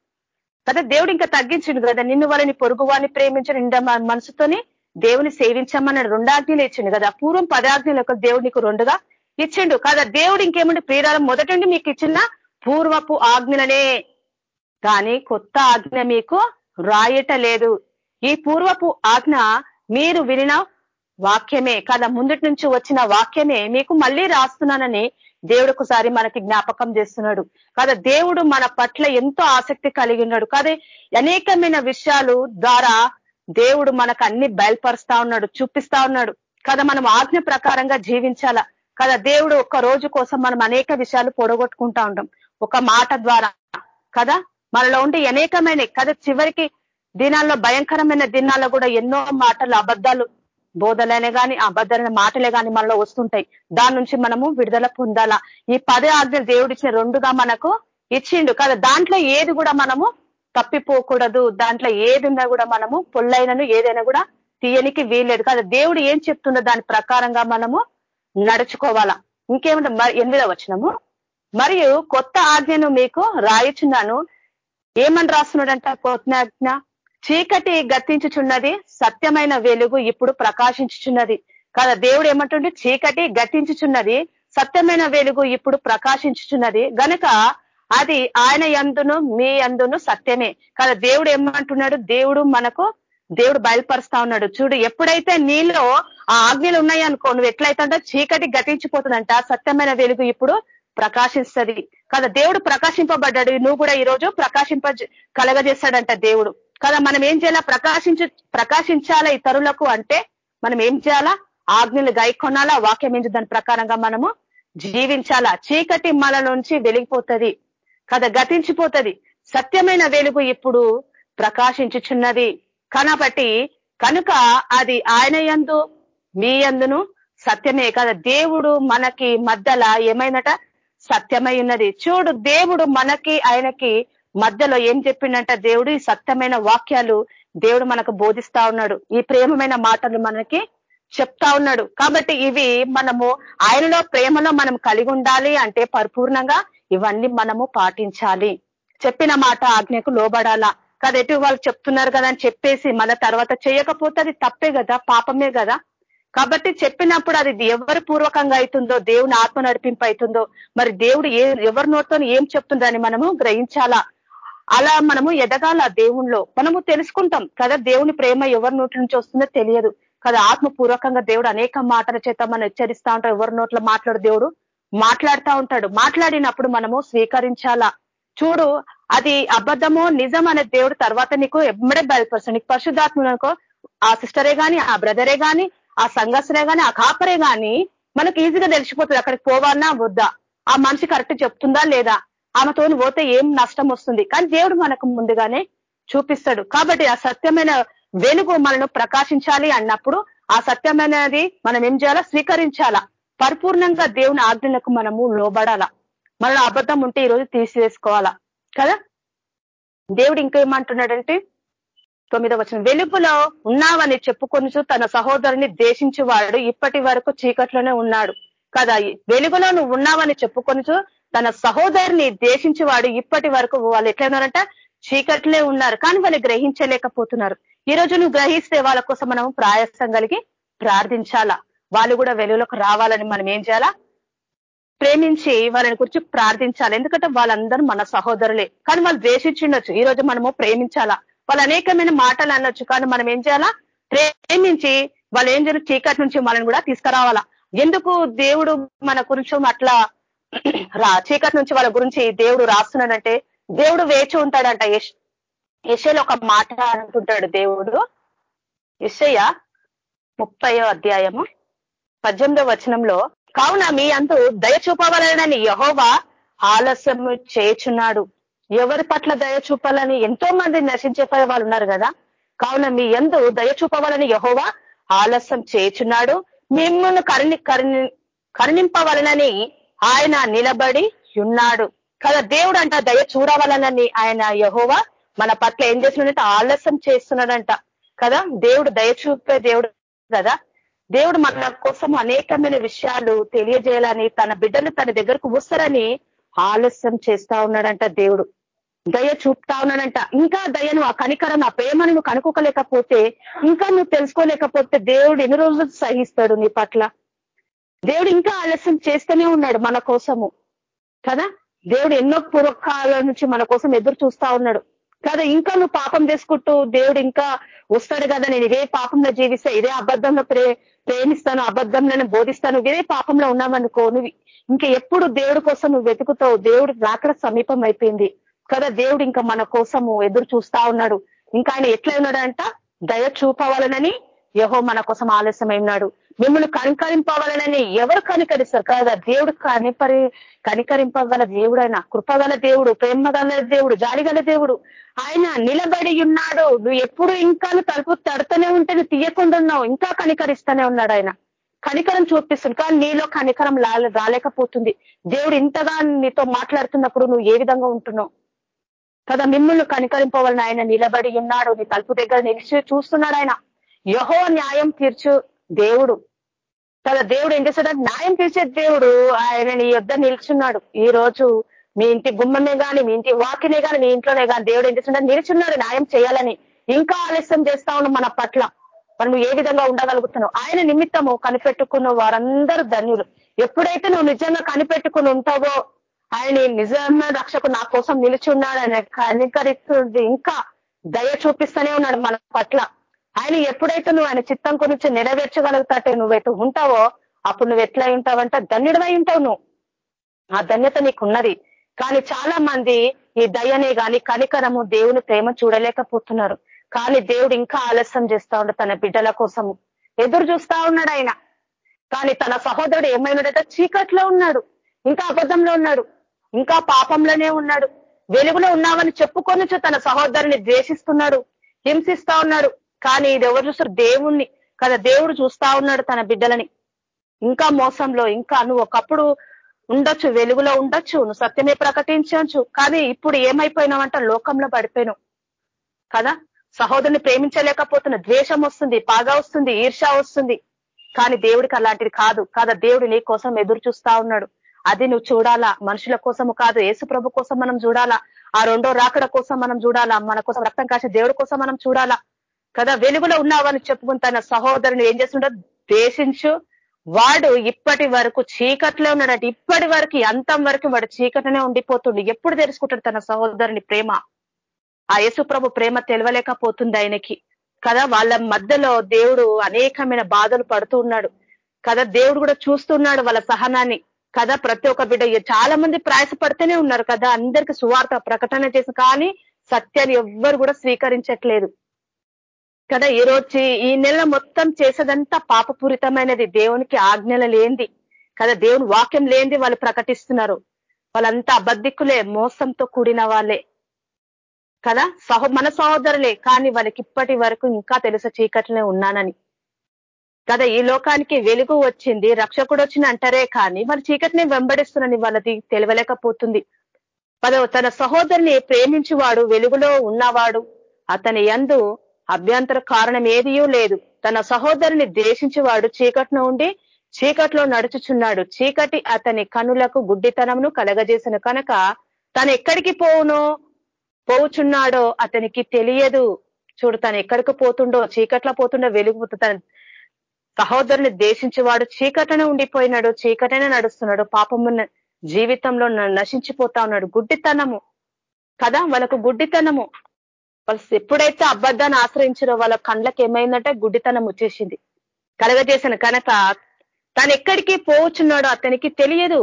కదా దేవుడు ఇంకా తగ్గించిండు కదా? నిన్ను వాళ్ళని పొరుగు వాడిని ప్రేమించిన నిండా మనసుతోని దేవుని సేవించమన్నాడు. రెండాజ్ఞలు ఇచ్చిండు కదా? పూర్వం పదాజ్ఞలు ఒక దేవుడు నీకు రెండుగా ఇచ్చిండు. కదా దేవుడు ఇంకేమంటే ప్రియురాలు మొదటండి మీకు ఇచ్చిన పూర్వపు ఆజ్ఞలనే. కానీ కొత్త ఆజ్ఞ మీకు రాయటలేదు ఈ పూర్వపు ఆజ్ఞ మీరు వినిన వాక్యమే. కదా ముందటి నుంచి వచ్చిన వాక్యమే మీకు మళ్ళీ రాస్తున్నానని దేవుడు ఒకసారి మనకి జ్ఞాపకం చేస్తున్నాడు. కదా దేవుడు మన పట్ల ఎంతో ఆసక్తి కలిగి ఉన్నాడు. కదా అనేకమైన విషయాలు ద్వారా దేవుడు మనకు అన్ని బయలుపరుస్తా ఉన్నాడు చూపిస్తా ఉన్నాడు. కదా మనం ఆజ్ఞ ప్రకారంగా జీవించాలా? కదా దేవుడు ఒక్క రోజు కోసం మనం అనేక విషయాలు పొడగొట్టుకుంటా ఉంటాం. ఒక మాట ద్వారా కదా? మనలో ఉండే అనేకమైన కదా? చివరికి దినాల్లో భయంకరమైన దినాల్లో కూడా ఎన్నో మాటలు అబద్ధాలు బోధలనే కానీ అబద్ధమైన మాటలే కానీ మనలో వస్తుంటాయి. దాని నుంచి మనము విడుదల పొందాలా? ఈ పదే ఆజ్ఞలు దేవుడిచ్చిన రెండుగా మనకు ఇచ్చిండు కదా? దాంట్లో ఏది కూడా మనము తప్పిపోకూడదు. దాంట్లో ఏది కూడా మనము పొల్లైనను ఏదైనా కూడా తీయనికి వీల్లేదు కదా? దేవుడు ఏం చెప్తుందో దాని ప్రకారంగా మనము నడుచుకోవాలా. ఇంకేమంటే ఎనిమిదో వచ్చినము మరియు కొత్త ఆజ్ఞను మీకు రాయిచున్నాను. ఏమని రాస్తున్నాడంట కొత్త ఆజ్ఞ చీకటి గతించుచున్నది సత్యమైన వెలుగు ఇప్పుడు ప్రకాశించుచున్నది. కదా దేవుడు ఏమంటుండే? చీకటి గతించుచున్నది సత్యమైన వెలుగు ఇప్పుడు ప్రకాశించుచున్నది. గనుక అది ఆయన ఎందును మీ అందును సత్యమే. కదా దేవుడు ఏమంటున్నాడు? దేవుడు మనకు దేవుడు బయలుపరుస్తా ఉన్నాడు. చూడు ఎప్పుడైతే నీలో ఆ ఆజ్ఞలు ఉన్నాయి అనుకో నువ్వు ఎట్లయితే చీకటి గతించిపోతుందంట సత్యమైన వెలుగు ఇప్పుడు ప్రకాశిస్తుంది. కదా దేవుడు ప్రకాశింపబడ్డాడు నువ్వు కూడా ఈరోజు ప్రకాశింప కలగజేస్తాడంట దేవుడు. కదా మనం ఏం చేయాలా? ప్రకాశించు ప్రకాశించాలా ఇతరులకు అంటే మనం ఏం చేయాలా? ఆజ్ఞలు గైకొనాలా? వాక్యం ఏంటి? దాని ప్రకారంగా మనము జీవించాలా? చీకటి మన నుంచి వెలిగిపోతుంది. కదా గతించిపోతుంది. సత్యమైన వెలుగు ఇప్పుడు ప్రకాశించుచున్నది. కనబట్టి కనుక అది ఆయన యందు మీ అందును సత్యమే కదా. దేవుడు మనకి మధ్యలో ఏమైందట? సత్యమై ఉన్నది. చూడు దేవుడు మనకి ఆయనకి మధ్యలో ఏం చెప్పిండంట దేవుడు? ఈ సత్యమైన వాక్యాలు దేవుడు మనకు బోధిస్తా ఉన్నాడు. ఈ ప్రేమమైన మాటలు మనకి చెప్తా ఉన్నాడు. కాబట్టి ఇవి మనము ఆయనలో ప్రేమలో మనం కలిగి ఉండాలి అంటే పరిపూర్ణంగా ఇవన్నీ మనము పాటించాలి. చెప్పిన మాట ఆజ్ఞకు లోబడాలా? కదా ఎటు వాళ్ళు చెప్తున్నారు కదా అని చెప్పేసి మన తర్వాత చేయకపోతే అది తప్పే కదా? పాపమే కదా? కాబట్టి చెప్పినప్పుడు అది ఎవరి పూర్వకంగా అవుతుందో దేవుని ఆత్మ నడిపింపు అవుతుందో మరి దేవుడు ఏ ఎవరి నోటితో ఏం చెప్తుందని మనము గ్రహించాలా? అలా మనము ఎదగాల దేవుణ్ణిలో. మనము తెలుసుకుంటాం కదా దేవుని ప్రేమ ఎవరి నోటి నుంచి వస్తుందో తెలియదు. కదా ఆత్మపూర్వకంగా దేవుడు అనేక మాటల చేత మనం హెచ్చరిస్తా ఉంటాడు ఎవరి నోట్లో మాట్లాడు దేవుడు? మాట్లాడుతూ ఉంటాడు. మాట్లాడినప్పుడు మనము స్వీకరించాలా? చూడు అది అబద్ధమో నిజం అనే దేవుడు తర్వాత నీకు ఎమ్మడే బయలుపరుస్తాడు. నీకు పరిశుద్ధాత్మనుకో ఆ సిస్టరే కానీ ఆ బ్రదరే కానీ ఆ సంఘసరే కానీ ఆ కాపరే కానీ మనకు ఈజీగా తెలిసిపోతుంది అక్కడికి పోవాలన్నా వద్దా. ఆ మనిషి కరెక్ట్ చెప్తుందా లేదా? ఆమెతోని పోతే ఏం నష్టం వస్తుంది? కానీ దేవుడు మనకు ముందుగానే చూపిస్తాడు. కాబట్టి ఆ సత్యమైన వెలుగు మనను ప్రకాశించాలి అన్నప్పుడు ఆ సత్యమైనది మనం ఏం చేయాలా? స్వీకరించాలా? పరిపూర్ణంగా దేవుని ఆజ్ఞలకు మనము లోబడాలా? మనలో అబద్ధం ఉంటే ఈరోజు తీసివేసుకోవాలా? కదా? దేవుడు ఇంకేమంటున్నాడంటే తొమ్మిదో వచ్చిన వెలుపులో ఉన్నావని చెప్పుకొనుచు తన సహోదరుని దేశించేవాడు ఇప్పటి వరకు చీకట్లోనే ఉన్నాడు. కదా వెలుగులో నువ్వు ఉన్నావని చెప్పుకొనుచు తన సహోదరుని దేశించేవాడు ఇప్పటి వరకు వాళ్ళు ఎట్లయినారంట? చీకట్లే ఉన్నారు. కానీ వాళ్ళు గ్రహించలేకపోతున్నారు. ఈ రోజు నువ్వు గ్రహిస్తే వాళ్ళ కోసం మనం ప్రాయసం కలిగి ప్రార్థించాలా? వాళ్ళు కూడా వెలుగులోకి రావాలని మనం ఏం చేయాలా? ప్రేమించి వాళ్ళని గురించి ప్రార్థించాలి. ఎందుకంటే వాళ్ళందరూ మన సహోదరులే. కానీ వాళ్ళు ద్వేషించిండొచ్చు. ఈ రోజు మనము ప్రేమించాలా? వాళ్ళు అనేకమైన మాటలు అనొచ్చు. కానీ మనం ఏం చేయాలా? ప్రేమించి వాళ్ళు ఏం చేయాలి చీకటి నుంచి మనల్ని కూడా తీసుకురావాలా? ఎందుకు దేవుడు మన గురించి అట్లా రా చీకటి నుంచి వాళ్ళ గురించి దేవుడు రాస్తున్నాడంటే దేవుడు వేచి ఉంటాడంట. యశ్ ఒక మాట అంటుంటాడు దేవుడు. యశయ్య ముప్పయో అధ్యాయము పద్దెనిమిదో వచనంలో కావున మీ అందు దయ చూపవలనని యహోవా ఆలస్యం చేచున్నాడు. ఎవరి పట్ల దయ చూపాలని ఎంతో మంది నశించే వాళ్ళు ఉన్నారు కదా? కావున మీ ఎందు దయ చూపవాలని యహోవా ఆలస్యం చేచున్నాడు మిమ్మల్ని కరుణి కరుణి కరుణింపవలనని ఆయన నిలబడి ఉన్నాడు. కదా దేవుడు అంట దయ చూడవలనని ఆయన యహోవా మన పట్ల ఏం చేస్తున్నాడంటే ఆలస్యం చేస్తున్నాడంట. కదా దేవుడు దయ చూపే దేవుడు కదా? దేవుడు మన కోసం అనేకమైన విషయాలు తెలియజేయాలని తన బిడ్డలు తన దగ్గరకు వస్తారని ఆలస్యం చేస్తా ఉన్నాడంట దేవుడు. దయ చూపుతా ఉన్నాడంట. ఇంకా దయను ఆ కనికరం ఆ ప్రేమను నువ్వు కనుక్కోలేకపోతే ఇంకా నువ్వు తెలుసుకోలేకపోతే దేవుడు ఎన్ని రోజులు సహిస్తాడు నీ పట్ల? దేవుడు ఇంకా ఆలస్యం చేస్తూనే ఉన్నాడు మన కోసము. కదా? దేవుడు ఎన్నో పూర్వకాల నుంచి మన కోసం ఎదురు చూస్తా ఉన్నాడు. కదా? ఇంకా నువ్వు పాపం చేసుకుంటూ దేవుడు ఇంకా వస్తాడు కదా? నేను ఇదే పాపంలో జీవిస్తే ఇదే అబద్ధంలో ప్రే ప్రేమిస్తాను అబద్ధంలో బోధిస్తాను ఇదే పాపంలో ఉన్నామనుకో నువ్వు ఇంకా ఎప్పుడు దేవుడి కోసం నువ్వు వెతుకుతావు? దేవుడు రాకడ సమీపం అయిపోయింది కదా. దేవుడు ఇంకా మన కోసము ఎదురు చూస్తా ఉన్నాడు. ఇంకా ఆయన ఎట్లా ఉన్నాడంట? దయ చూపవాలనని యహో మన కోసం ఆలస్యమైనాడు ఉన్నాడు. మిమ్మల్ని కనికరింపవాలనని ఎవరు కనికరిస్తారు కదా? దేవుడు కనిపరి కనికరింపగల దేవుడు ఆయన. కృపగల దేవుడు ప్రేమగల దేవుడు జాలిగల దేవుడు. ఆయన నిలబడి ఉన్నాడు. నువ్వు ఎప్పుడు ఇంకా తలుపు తడుతూనే ఉంటే నువ్వు తీయకుండా ఉన్నావు. ఇంకా కనికరిస్తూనే ఉన్నాడు ఆయన. కనికరం చూపిస్తుంది. కానీ నీలో కనికరం రాలేకపోతుంది. దేవుడు ఇంతగా నీతో మాట్లాడుతున్నప్పుడు నువ్వు ఏ విధంగా ఉంటున్నావు? కదా మిమ్మల్ని కనికరింపవలన ఆయన నిలబడి ఉన్నాడు. నీ తలుపు దగ్గర నిలిచి చూస్తున్నాడు ఆయన. యహో న్యాయం తీర్చు దేవుడు. కదా దేవుడు ఏం చేస్తాడు న్యాయం తీర్చే దేవుడు ఆయన నీ యొద్ధ నిల్చున్నాడు. ఈ రోజు మీ ఇంటి గుమ్మమే కానీ మీ ఇంటి వాకినే కానీ మీ ఇంట్లోనే కానీ దేవుడు ఏం చేస్తున్నాడు? నిల్చున్నాడు న్యాయం చేయాలని. ఇంకా ఆలస్యం చేస్తా ఉన్నాం మన పట్ల. మనం ఏ విధంగా ఉండగలుగుతున్నావు? ఆయన నిమిత్తము కనిపెట్టుకున్న వారందరూ ధన్యులు. ఎప్పుడైతే నువ్వు నిజంగా కనిపెట్టుకుని ఉంటావో ఆయన నిజమైన రక్షకు నా కోసం నిలిచి ఉన్నాడు ఆయన కనికరిస్తుంది. ఇంకా దయ చూపిస్తూనే ఉన్నాడు మన పట్ల. ఆయన ఎప్పుడైతే నువ్వు ఆయన చిత్తం గురించి నెరవేర్చగలుగుతాటే నువ్వైతే ఉంటావో అప్పుడు నువ్వు ఎట్లా ఉంటావంటే ధన్యుడమై ఉంటావు నువ్వు. ఆ ధన్యత నీకున్నది. కానీ చాలా మంది ఈ దయనే గాని కనికరము దేవుని ప్రేమ చూడలేకపోతున్నారు. కానీ దేవుడు ఇంకా ఆలస్యం చేస్తా ఉన్నాడు తన బిడ్డల కోసము. ఎదురు చూస్తా ఉన్నాడు ఆయన. కానీ తన సహోదరుడు ఏమైనాడట? చీకట్లో ఉన్నాడు. ఇంకా అబద్ధంలో ఉన్నాడు. ఇంకా పాపంలోనే ఉన్నాడు. వెలుగులో ఉన్నామని చెప్పుకొని తన సహోదరుని ద్వేషిస్తున్నాడు. హింసిస్తా ఉన్నాడు. కానీ ఇది ఎవరు చూస్తారు? దేవుణ్ణి. కదా దేవుడు చూస్తా ఉన్నాడు తన బిడ్డలని. ఇంకా మోసంలో ఇంకా నువ్వు ఒకప్పుడు ఉండొచ్చు వెలుగులో ఉండొచ్చు నువ్వు సత్యమే ప్రకటించవచ్చు కానీ ఇప్పుడు ఏమైపోయినావంట? లోకంలో పడిపోయినావు. కదా? సహోదరుని ప్రేమించలేకపోతున్న ద్వేషం వస్తుంది పాగా వస్తుంది ఈర్ష వస్తుంది. కానీ దేవుడికి అలాంటిది కాదు. కాదా దేవుడు నీ కోసం ఎదురు చూస్తా ఉన్నాడు. అది నువ్వు చూడాలా? మనుషుల కోసము కాదు యేసు ప్రభు కోసం మనం చూడాలా? ఆ రెండో రాకడ కోసం మనం చూడాలా? మన కోసం రక్తం కాసే దేవుడి కోసం మనం చూడాలా? కదా వెలుగులో ఉన్నావని చెప్పుకుని తన సహోదరుని ఏం చేస్తుండో ద్వేషించు. వాడు ఇప్పటి వరకు చీకట్లో ఉన్నాడంటే ఇప్పటి వరకు అంతం వరకు వాడు చీకటనే ఉండిపోతుండు. ఎప్పుడు తెలుసుకుంటాడు తన సహోదరుని ప్రేమ? ఆ యేసు ప్రభు ప్రేమ తెలవలేకపోతుంది ఆయనకి. కదా వాళ్ళ మధ్యలో దేవుడు అనేకమైన బాధలు పడుతూ ఉన్నాడు. కదా దేవుడు కూడా చూస్తున్నాడు వాళ్ళ సహనాన్ని. కదా ప్రతి ఒక్క బిడ్డ చాలా మంది ప్రయాసపడుతూనే ఉన్నారు కదా అందరికి సువార్త ప్రకటన చేసి కానీ సత్యాన్ని ఎవ్వరు కూడా స్వీకరించట్లేదు. కదా ఈ రోజు ఈ నెల మొత్తం చేసేదంతా పాపపూరితమైనది. దేవునికి ఆజ్ఞలు లేంది కదా దేవుని వాక్యం లేనిది వాళ్ళు ప్రకటిస్తున్నారు. వాళ్ళంతా అబద్ధికులే మోసంతో కూడిన వాళ్ళే. కదా? సహో మన సహోదరులే కానీ వాళ్ళకి ఇప్పటి వరకు ఇంకా తెలుసు చీకట్లనే ఉన్నానని. కదా ఈ లోకానికి వెలుగు వచ్చింది రక్షకుడు వచ్చిన అంటారే కానీ మరి చీకటిని వెంబడిస్తున్నాని వాళ్ళది తెలియలేకపోతుంది. తన సహోదరిని ప్రేమించువాడు వెలుగులో ఉన్నవాడు. అతని ఎందు అభ్యంతర కారణం ఏదియూ లేదు. తన సహోదరిని ద్వేషించేవాడు చీకట్లో ఉండి చీకట్లో నడుచుచున్నాడు. చీకటి అతని కనులకు గుడ్డితనమును కలగజేసిన కనుక తను ఎక్కడికి పోవునో? పోవుచున్నాడో అతనికి తెలియదు. చూడు తను ఎక్కడికి పోతుండో చీకట్లో పోతుండో వెలుగు తన సహోదరుని దేశించేవాడు చీకటనే ఉండిపోయినాడు చీకటనే నడుస్తున్నాడు. పాపము జీవితంలో నశించిపోతా ఉన్నాడు. గుడ్డితనము. కదా వాళ్ళకు గుడ్డితనము. వాళ్ళు ఎప్పుడైతే అబద్ధాన్ని ఆశ్రయించారో వాళ్ళ కళ్ళకి ఏమైందంటే గుడ్డితనం వచ్చేసింది. కలగజేసిన కనుక తను ఎక్కడికి పోవచ్చున్నాడో అతనికి తెలియదు.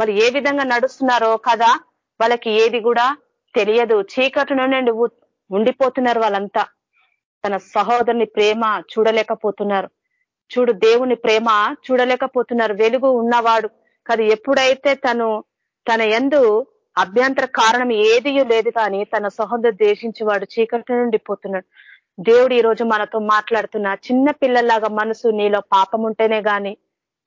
వాళ్ళు ఏ విధంగా నడుస్తున్నారో కదా వాళ్ళకి ఏది కూడా తెలియదు. చీకటిలోనే ఉండిపోతున్నారు వాళ్ళంతా. తన సహోదరుని ప్రేమ చూడలేకపోతున్నారు. చూడు దేవుని ప్రేమ చూడలేకపోతున్నారు. వెలుగు ఉన్నవాడు కదా. ఎప్పుడైతే తను తన ఎందు అభ్యంతర కారణం ఏది లేదు కానీ తన సహోదరు దేశించేవాడు చీకటి నుండి పోతున్నాడు దేవుడు ఈ రోజు మనతో మాట్లాడుతున్న చిన్న పిల్లల్లాగా మనసు నీలో పాపం ఉంటేనే కానీ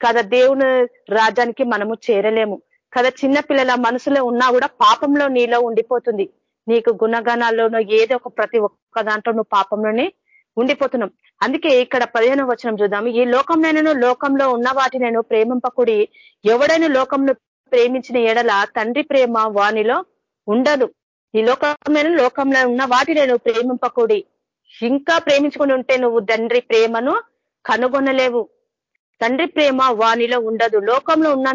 కదా దేవుని రాజ్యానికి మనము చేరలేము. కదా చిన్న పిల్లల మనసులో ఉన్నా కూడా పాపంలో నీలో ఉండిపోతుంది. నీకు గుణగణాల్లోనో ఏదో ఒక ప్రతి ఒక్క దాంట్లో నువ్వు పాపంలోనే ఉండిపోతున్నాం అందుకే ఇక్కడ పదిహేను వచనం చూద్దాము ఈ లోకంలోనూ లోకంలో ఉన్న వాటి నేను ప్రేమింపకుడి ఎవడైనా లోకంలో ప్రేమించిన ఎడల తండ్రి ప్రేమ వానిలో ఉండదు. ఈ లోకమైన లోకంలో ఉన్న వాటి నేను ప్రేమింపకుడి ఇంకా ప్రేమించుకుని ఉంటే నువ్వు తండ్రి ప్రేమను కనుగొనలేవు. తండ్రి ప్రేమ వానిలో ఉండదు. లోకంలో ఉన్న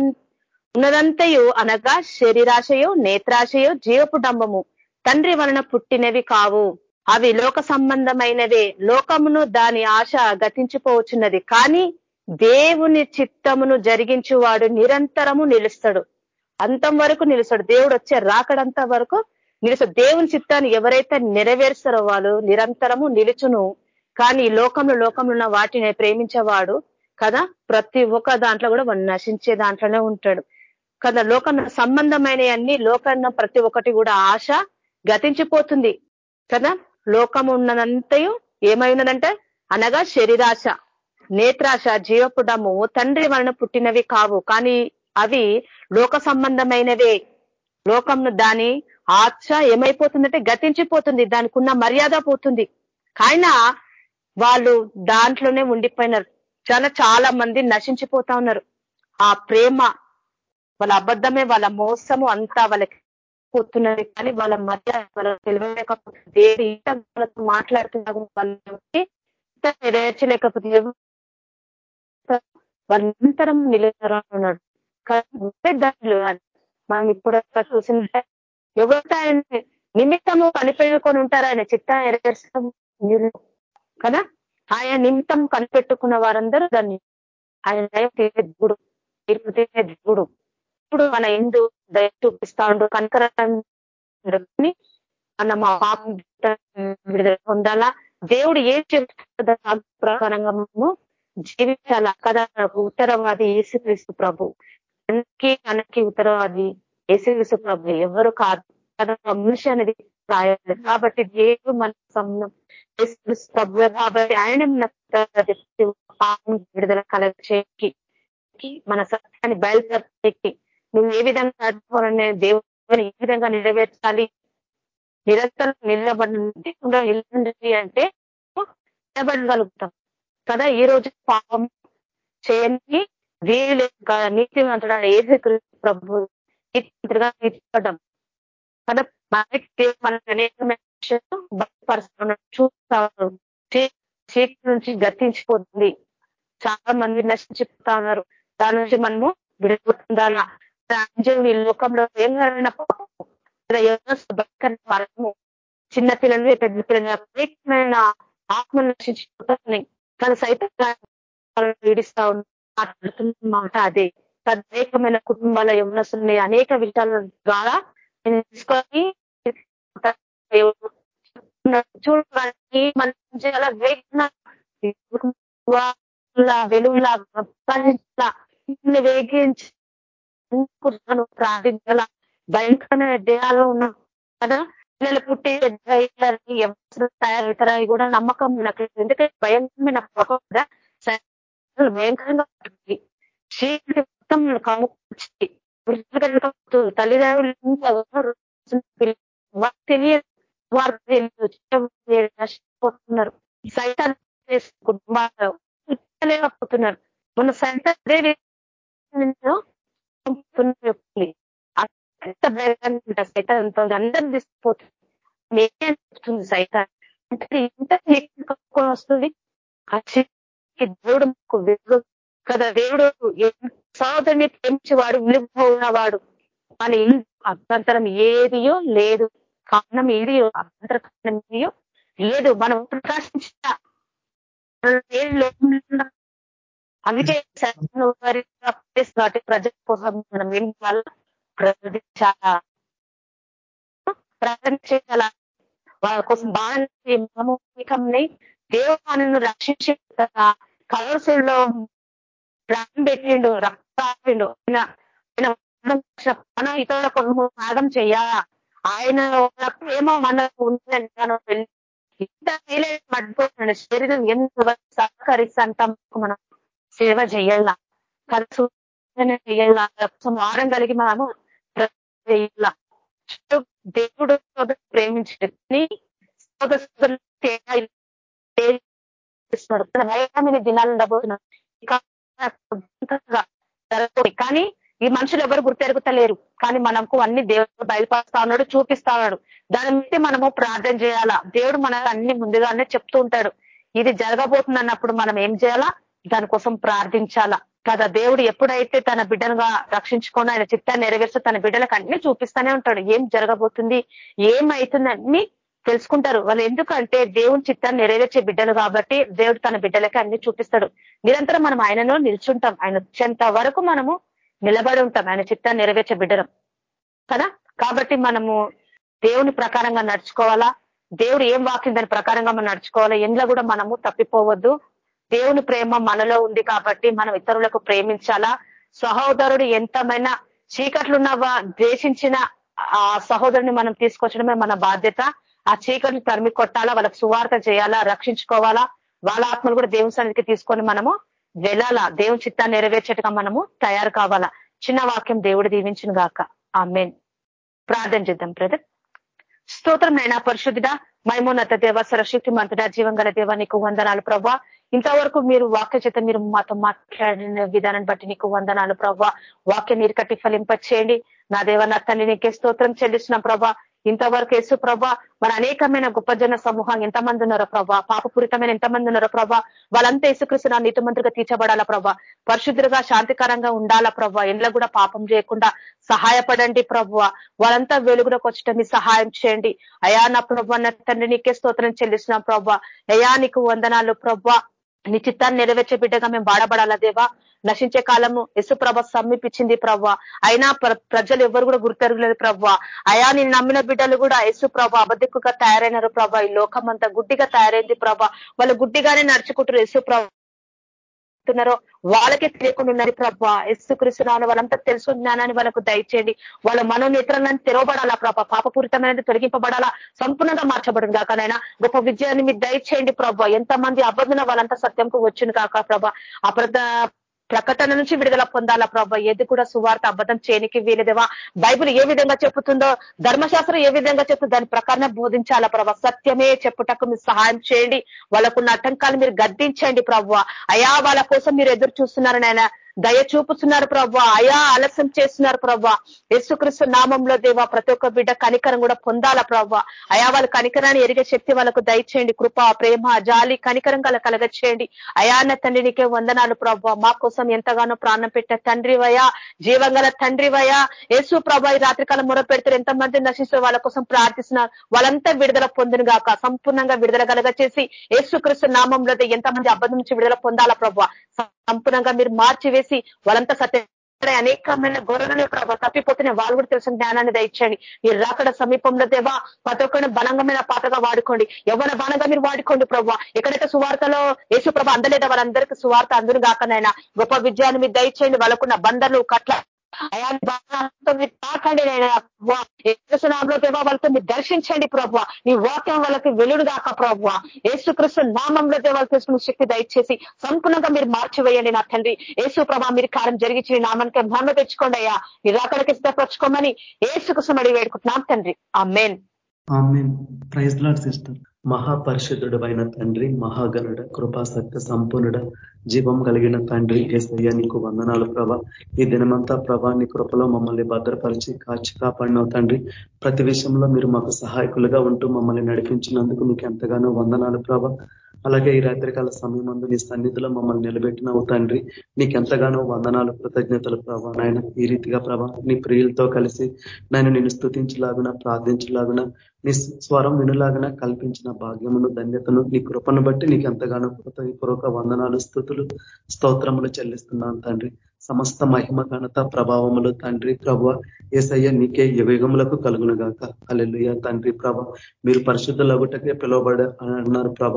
ఉన్నదంతయు అనగా శరీరాశయో నేత్రాశయో జీవపు డంబము తండ్రి వలన పుట్టినవి కావు. అవి లోక సంబంధమైనవే. లోకమును దాని ఆశ గతించిపోవచ్చున్నది. కానీ దేవుని చిత్తమును జరిగించువాడు నిరంతరము నిలుస్తాడు. అంతం వరకు నిలుస్తాడు. దేవుడు వచ్చే రాకడంత వరకు నిలుస్తాడు. దేవుని చిత్తాన్ని ఎవరైతే నెరవేరుస్తారో వాళ్ళు నిరంతరము నిలుచును. కానీ లోకంలో లోకంలో ఉన్న వాటిని ప్రేమించేవాడు కదా ప్రతి ఒక్క దాంట్లో కూడా నశించే దాంట్లోనే ఉంటాడు. కదా లోక సంబంధమైన అన్ని లోకన్న ప్రతి ఒక్కటి కూడా ఆశ గతించిపోతుంది. కదా? లోకం ఉన్నదంతయు ఏమై ఉన్నదంటే అనగా శరీరాశ నేత్రాశ జీవపుడము తండ్రి వలన పుట్టినవి కావు. కానీ అవి లోక సంబంధమైనవే. లోకంను దాని ఆశ ఏమైపోతుందంటే గతించిపోతుంది. దానికి ఉన్న మర్యాద పోతుంది. కానీ వాళ్ళు దాంట్లోనే ఉండిపోయినారు. చాలా చాలా మంది నశించిపోతా ఉన్నారు. ఆ ప్రేమ వాళ్ళ అబద్ధమే వాళ్ళ మోసము అంతా వాళ్ళకి పోతున్నది కానీ వాళ్ళ మధ్య వాళ్ళకి తెలియలేకపోతే దేవి వాళ్ళతో మాట్లాడుతున్నారు వాళ్ళకి నెరవేర్చలేకపోతే వాళ్ళు నిరంతరం నిలబడుతున్నాడు దాంట్లో మనం ఇప్పుడు చూసిందంటే ఎవరితో ఆయన నిమిత్తము కనిపెట్టుకొని ఉంటారు. ఆయన చిత్త నెరవేర్చడం కదా? ఆయన నిమిత్తం కనిపెట్టుకున్న వారందరూ దాన్ని ఆయన దేవుడు. తీర్పు దేవుడు. ఎప్పుడు మన ఎందు దయ చూపిస్తా ఉండు కనకరాన్ని మన మా పాపం విడుదల పొందాలా? దేవుడు ఏం చెప్తుందో ప్రకారంగా మనము జీవించాలా? కదా ఉత్తరవాది ఏసుక్రీస్తు ప్రభు. మనకి మనకి ఉత్తరవాది ఏసుక్రీస్తు ప్రభు ఎవరు కాదు. కదా మనిషి అనేది రాయాలి. కాబట్టి దేవుడు మన సంబంధం ప్రభు. కాబట్టి ఆయన పాపం విడుదల కలగచేకి మన సత్యాన్ని బయలుదేరికి నువ్వు ఏ విధంగా నడుచుకోవాలనే దేవుని ఏ విధంగా నెరవేర్చాలి? నిరంతరం నిలబడి నిలబడి అంటే నిలబడగలుగుతాం. కదా? ఈ రోజు పాపం చేయని వీలు నీతి అంతటా ఏది ప్రభు నీతిగా నీతిపడ్డం కదా? మనకి మన అనేకమైన చూస్తాను చీకటి నుంచి గతించిపోతుంది. చాలా మంది నశించిపోతా ఉన్నారు దాని నుంచి మనము విడిపోతుందాలా ఈ లోకంలో ఏం పరము చిన్న పిల్లలు పెద్ద పిల్లలు అనేకమైన ఆత్మ నశించుకుంటున్నాయి కానీ సైతం విడిస్తా మాట్లాడుతున్న మాట అదే. అనేకమైన కుటుంబాల యమునసుల్ని అనేక విషయాల ద్వారా తీసుకొని చూడడానికి మన వెలుగులా వేగించి అనుకున్నాను ప్రార్థించాల? భయంకరమైన దేహాల్లో ఉన్నాను కదా? పిల్లలు పుట్టి ఎవరు తయారవుతారా కూడా నమ్మకం నాకు. ఎందుకంటే భయంకరమైన భయంకరంగా ఉంటుంది చీకటి మొత్తం కమ్ముకొచ్చింది. తల్లిదండ్రులు తెలియదు. వారు తెలియదు. నష్టపోతున్నారు సైతాన్ కుటుంబాలు లేకపోతున్నారు మన సైతం అదే భయంగా సైతాన్ తీసుకుపోతుంది నేర్చుతుంది సైతాన్. అంటే ఇంత వస్తుంది. దేవుడు మాకు కదా. దేవుడు సోదరుని ప్రేమించేవాడు వాడు ఉన్నవాడు మన అభ్యంతరం ఏదియో లేదు. కారణం ఏదియో అభ్యంతర కారణం ఏదియో లేదు. మనం ప్రకాశించిన అందుకే ప్రజల కోసం మనం ఏం చేయాలి ప్రకటించాలా ప్రకటన చేయాలా వాళ్ళ కోసం బాగా దేవాలను రక్షించి కలసలో ప్రాణం పెట్టిండు రక్తాపిండు మన ఇతరుల కోసం త్యాగం చెయ్యాలా ఆయన ఏమో మనకు ఉంటుందని ఇంత వీలైన పడిపోతున్నాడు శరీరం ఎంత సహకరిస్తా అంటాం మనం సేవ చేయాల? కలుసు చేయాల? వారం కలిగి మనము చేయాలా? దేవుడు ప్రేమించని దినాలు ఉండబోతున్నాడు. కానీ ఈ మనుషులు ఎవరు గుర్తెరుగుతలేరు. కానీ మనకు అన్ని దేవుడు బయలుపరుస్తా ఉన్నాడు చూపిస్తా ఉన్నాడు. దాని మీద మనము ప్రార్థన చేయాలా? దేవుడు మనకు అన్ని ముందుగానే చెప్తూ ఉంటాడు. ఇది జరగబోతుంది అన్నప్పుడు మనం ఏం చేయాలా? దానికోసం ప్రార్థించాలా? కదా దేవుడు ఎప్పుడైతే తన బిడ్డనుగా రక్షించుకొని ఆయన చిత్తాన్ని నెరవేర్చో తన బిడ్డలకు అన్ని చూపిస్తానే ఉంటాడు. ఏం జరగబోతుంది? ఏమైతుంది అన్ని తెలుసుకుంటారు. వాళ్ళు ఎందుకంటే దేవుని చిత్తాన్ని నెరవేర్చే బిడ్డలు కాబట్టి దేవుడు తన బిడ్డలకి అన్ని చూపిస్తాడు. నిరంతరం మనం ఆయనలో నిల్చుంటాం. ఆయన వచ్చేంత వరకు మనము నిలబడి ఉంటాం. ఆయన చిత్తాన్ని నెరవేర్చే బిడ్డలం. కదా? కాబట్టి మనము దేవుని ప్రకారంగా నడుచుకోవాలా? దేవుడు ఏం వాక్యం దాని ప్రకారంగా మనం నడుచుకోవాలా? ఎండ్లో కూడా మనము తప్పిపోవద్దు. దేవుని ప్రేమ మనలో ఉంది కాబట్టి మనం ఇతరులకు ప్రేమించాలా? సహోదరుడు ఎంతమైనా చీకట్లున్న ద్వేషించిన ఆ సహోదరుని మనం తీసుకొచ్చడమే మన బాధ్యత. ఆ చీకటిని తరిమి కొట్టాలా? వాళ్ళకి సువార్త చేయాలా? రక్షించుకోవాలా? వాళ్ళ ఆత్మలు కూడా దేవుని సన్నిధికి తీసుకొని మనము వెళ్ళాలా? దేవుని చిత్తాన్ని నెరవేర్చేట్టుగా మనము తయారు కావాలా? చిన్న వాక్యం దేవుడు దీవించిన గాక. ఆ మెయిన్ ప్రార్థన చేద్దాం బ్రదర్. స్తోత్రం నైనా పరిశుద్ధుడ మైమోన్నత దేవ సరశక్తి మంతుడ జీవం గల దేవ నీకు వందనాలు ప్రభా ఇంతవరకు మీరు వాక్య చేత మీరు మాతో మాట్లాడిన విధానాన్ని బట్టి నీకు వందనాలు ప్రభా. వాక్య నీరు కట్టి ఫలింపచేయండి. నా దేవ నా తల్లి నీకే స్తోత్రం చెల్లిస్తున్న ప్రభా. ఇంతవరకు యేసు ప్రభా మన అనేకమైన గొప్ప జన సమూహం ఎంతమంది ఉన్నారో ప్రభా. పాపపూరితమైన ఎంతమంది ఉన్నారో ప్రభా. వాళ్ళంతా యేసుకృష్ణ నా నీతిమంతులుగా తీర్చబడాలా ప్రభా. పరిశుద్ధులుగా శాంతికరంగా ఉండాలా ప్రభా. ఎండ్ల కూడా పాపం చేయకుండా సహాయపడండి ప్రభు. వాళ్ళంతా వెలుగులోకి వచ్చటం సహాయం చేయండి. అయా నా ప్రభా నా తండ్రి నీకే స్తోత్రం చెల్లిస్తున్నాం ప్రభా. అయా నీకు వందనాలు ప్రభా. నీ చిత్తాన్ని నెరవేర్చే బిడ్డగా మేము వాడబడాలా దేవా? నశించే కాలము యశుప్రభ సమీపించింది ప్రవ్వ. అయినా ప్రజలు ఎవరు కూడా గుర్తెరగలేదు ప్రవ్వ. అయా నేను నమ్మిన బిడ్డలు కూడా యశుప్రభ అబద్ధిక్కుగా తయారైనారు ప్రభ ఈ లోకం అంతా గుడ్డిగా తయారైంది ప్రభ వాళ్ళు గుడ్డిగానే నడుచుకుంటారు యశుప్రభ చెప్తున్నారో వాళ్ళకే తెలియకుండా ఉన్నది. ప్రభ ఎస్సుకృష్ణాను వాళ్ళంతా తెలుసు జ్ఞానాన్ని వాళ్ళకు దయచేయండి. వాళ్ళ మనోనేత్రాలను తెరవబడాలా ప్రభా? పాపపూరితమైనది తొలగింపబడాలా? సంపూర్ణంగా మార్చబడింది కాకనైనా గొప్ప విజయాన్ని మీరు దయచేయండి ప్రభా. ఎంతమంది అబద్ధన వాళ్ళంతా సత్యంకు వచ్చింది కాక ప్రభా. అబద్ధ ప్రకటన నుంచి విడుదల పొందాలా ప్రభా? ఏది కూడా సువార్త అబద్ధం చేయనికి వీలదేవా బైబుల్ ఏ విధంగా చెప్పుతుందో ధర్మశాస్త్రం ఏ విధంగా చెప్తుందో దాని ప్రకారం బోధించాలా ప్రభా? సత్యమే చెప్పుటకు మీరు సహాయం చేయండి. వాళ్ళకున్న ఆటంకాలు మీరు గద్దించండి ప్రభు. అయా వాళ్ళ కోసం మీరు ఎదురు చూస్తున్నారు నాయన దయ చూపుతున్నారు ప్రభా అయా ఆలస్యం చేస్తున్నారు ప్రభా యేసుక్రీస్తు నామంలో దేవా ప్రతి ఒక్క బిడ్డ కనికరం కూడా పొందాలా ప్రభా అయా వాళ్ళ కనికరాన్ని ఎరిగే శక్తి వాళ్ళకు దయచేయండి. కృప ప్రేమ జాలి కనికరం కల కలగచేయండి. అయాన్న తండ్రి నీకే వందనాలు ప్రభా మా కోసం ఎంతగానో ప్రాణం పెట్టిన తండ్రివయా జీవంగల తండ్రివయా యేసు ప్రభా ఈ రాత్రికాలం మొర పెడతారు ఎంతమంది నశిస్తారు వాళ్ళ కోసం ప్రార్థిస్తున్నారు వాళ్ళంతా విడుదల పొందును గాక. సంపూర్ణంగా విడుదల కలగ చేసి యేసుక్రీస్తు నామంలో ఎంతమంది అబద్ధం నుంచి విడుదల పొందాలా ప్రభా సంపూర్ణంగా మీరు మార్చివేసి వాళ్ళంతా సత్య అనేకమైన గొర్రెలను ప్రభావ తప్పిపోతున్నాయి వాళ్ళు కూడా తెలిసిన జ్ఞానాన్ని దయచేయండి. మీరు రాకడ సమీపంలో దేవా ప్రతి ఒక్కరిని బలంగమైన పాటగా వాడుకోండి. ఎవరి బలంగా మీరు వాడుకోండి ప్రభావ ఎక్కడైతే సువార్తలో యేసు ప్రభ అందలేదా వాళ్ళందరికీ సువార్త అందరు కాకనైనా గొప్ప విజయాన్ని మీరు దయచేయండి. వాళ్ళకున్న బందర్లు కట్ల తాకండి నామంలో దేవా వాళ్ళతో మీరు దర్శించండి ప్రభు. నీ వాక్యం వాళ్ళకి వెలుడు దాకా ప్రభు. ఏసుక్రీస్తు నామంలో దేవాలు కృష్ణ శక్తి దయచేసి సంపూర్ణంగా మీరు మార్చివేయండి నా తండ్రి. ఏసు ప్రభా మీరు కారం జరిగించి నామానికి మహిమ తెచ్చుకోండి అయ్యా. మీరు అక్కడికి సిద్ధపరచుకోమని ఏసుకృష్ణ అడిగి వేడుకుంటున్నాం తండ్రి. ఆ మెయిన్ ప్రైజ్ లాడ్ సిస్టర్. మహాపరిషుద్ధుడు అయిన తండ్రి మహాగణుడ కృపాసక్త సంపూర్ణుడ జీవం కలిగిన తండ్రి ఏసయ్య నీకు వందనాలు ప్రభా. ఈ దినమంతా ప్రభా నీ కృపలో మమ్మల్ని భద్రపరిచి కాచి కాపాడిన తండ్రి. ప్రతి విషయంలో మీరు మాకు సహాయకులుగా ఉంటూ మమ్మల్ని నడిపించినందుకు మీకు ఎంతగానో వందనాలు ప్రభ. అలాగే ఈ రాత్రికాల సమయం అందు నీ సన్నిధిలో మమ్మల్ని నిలబెట్టినవు తండ్రి. నీకెంతగానో వందనాలు కృతజ్ఞతలు ప్రభా నాయన. ఈ రీతిగా ప్రభా నీ ప్రియులతో కలిసి నేను నిన్ను స్థుతించలాగున ప్రార్థించలాగున నీ స్వరం వినులాగన కల్పించిన భాగ్యమును ధన్యతను నీ కృపను బట్టి నీకు ఎంతగానో కృతపూర్వక వందనాలు స్థుతులు స్తోత్రములు చెల్లిస్తున్నాను తండ్రి. సమస్త మహిమ ఘనత ప్రభావములు తండ్రి ప్రభ ఏసయ్య నీకే యుగములకు కలుగును గాక అల్లెలుయ్య తండ్రి ప్రభ. మీరు పరిశుద్ధులగుటకే పిలువబడ అన్నారు ప్రభ.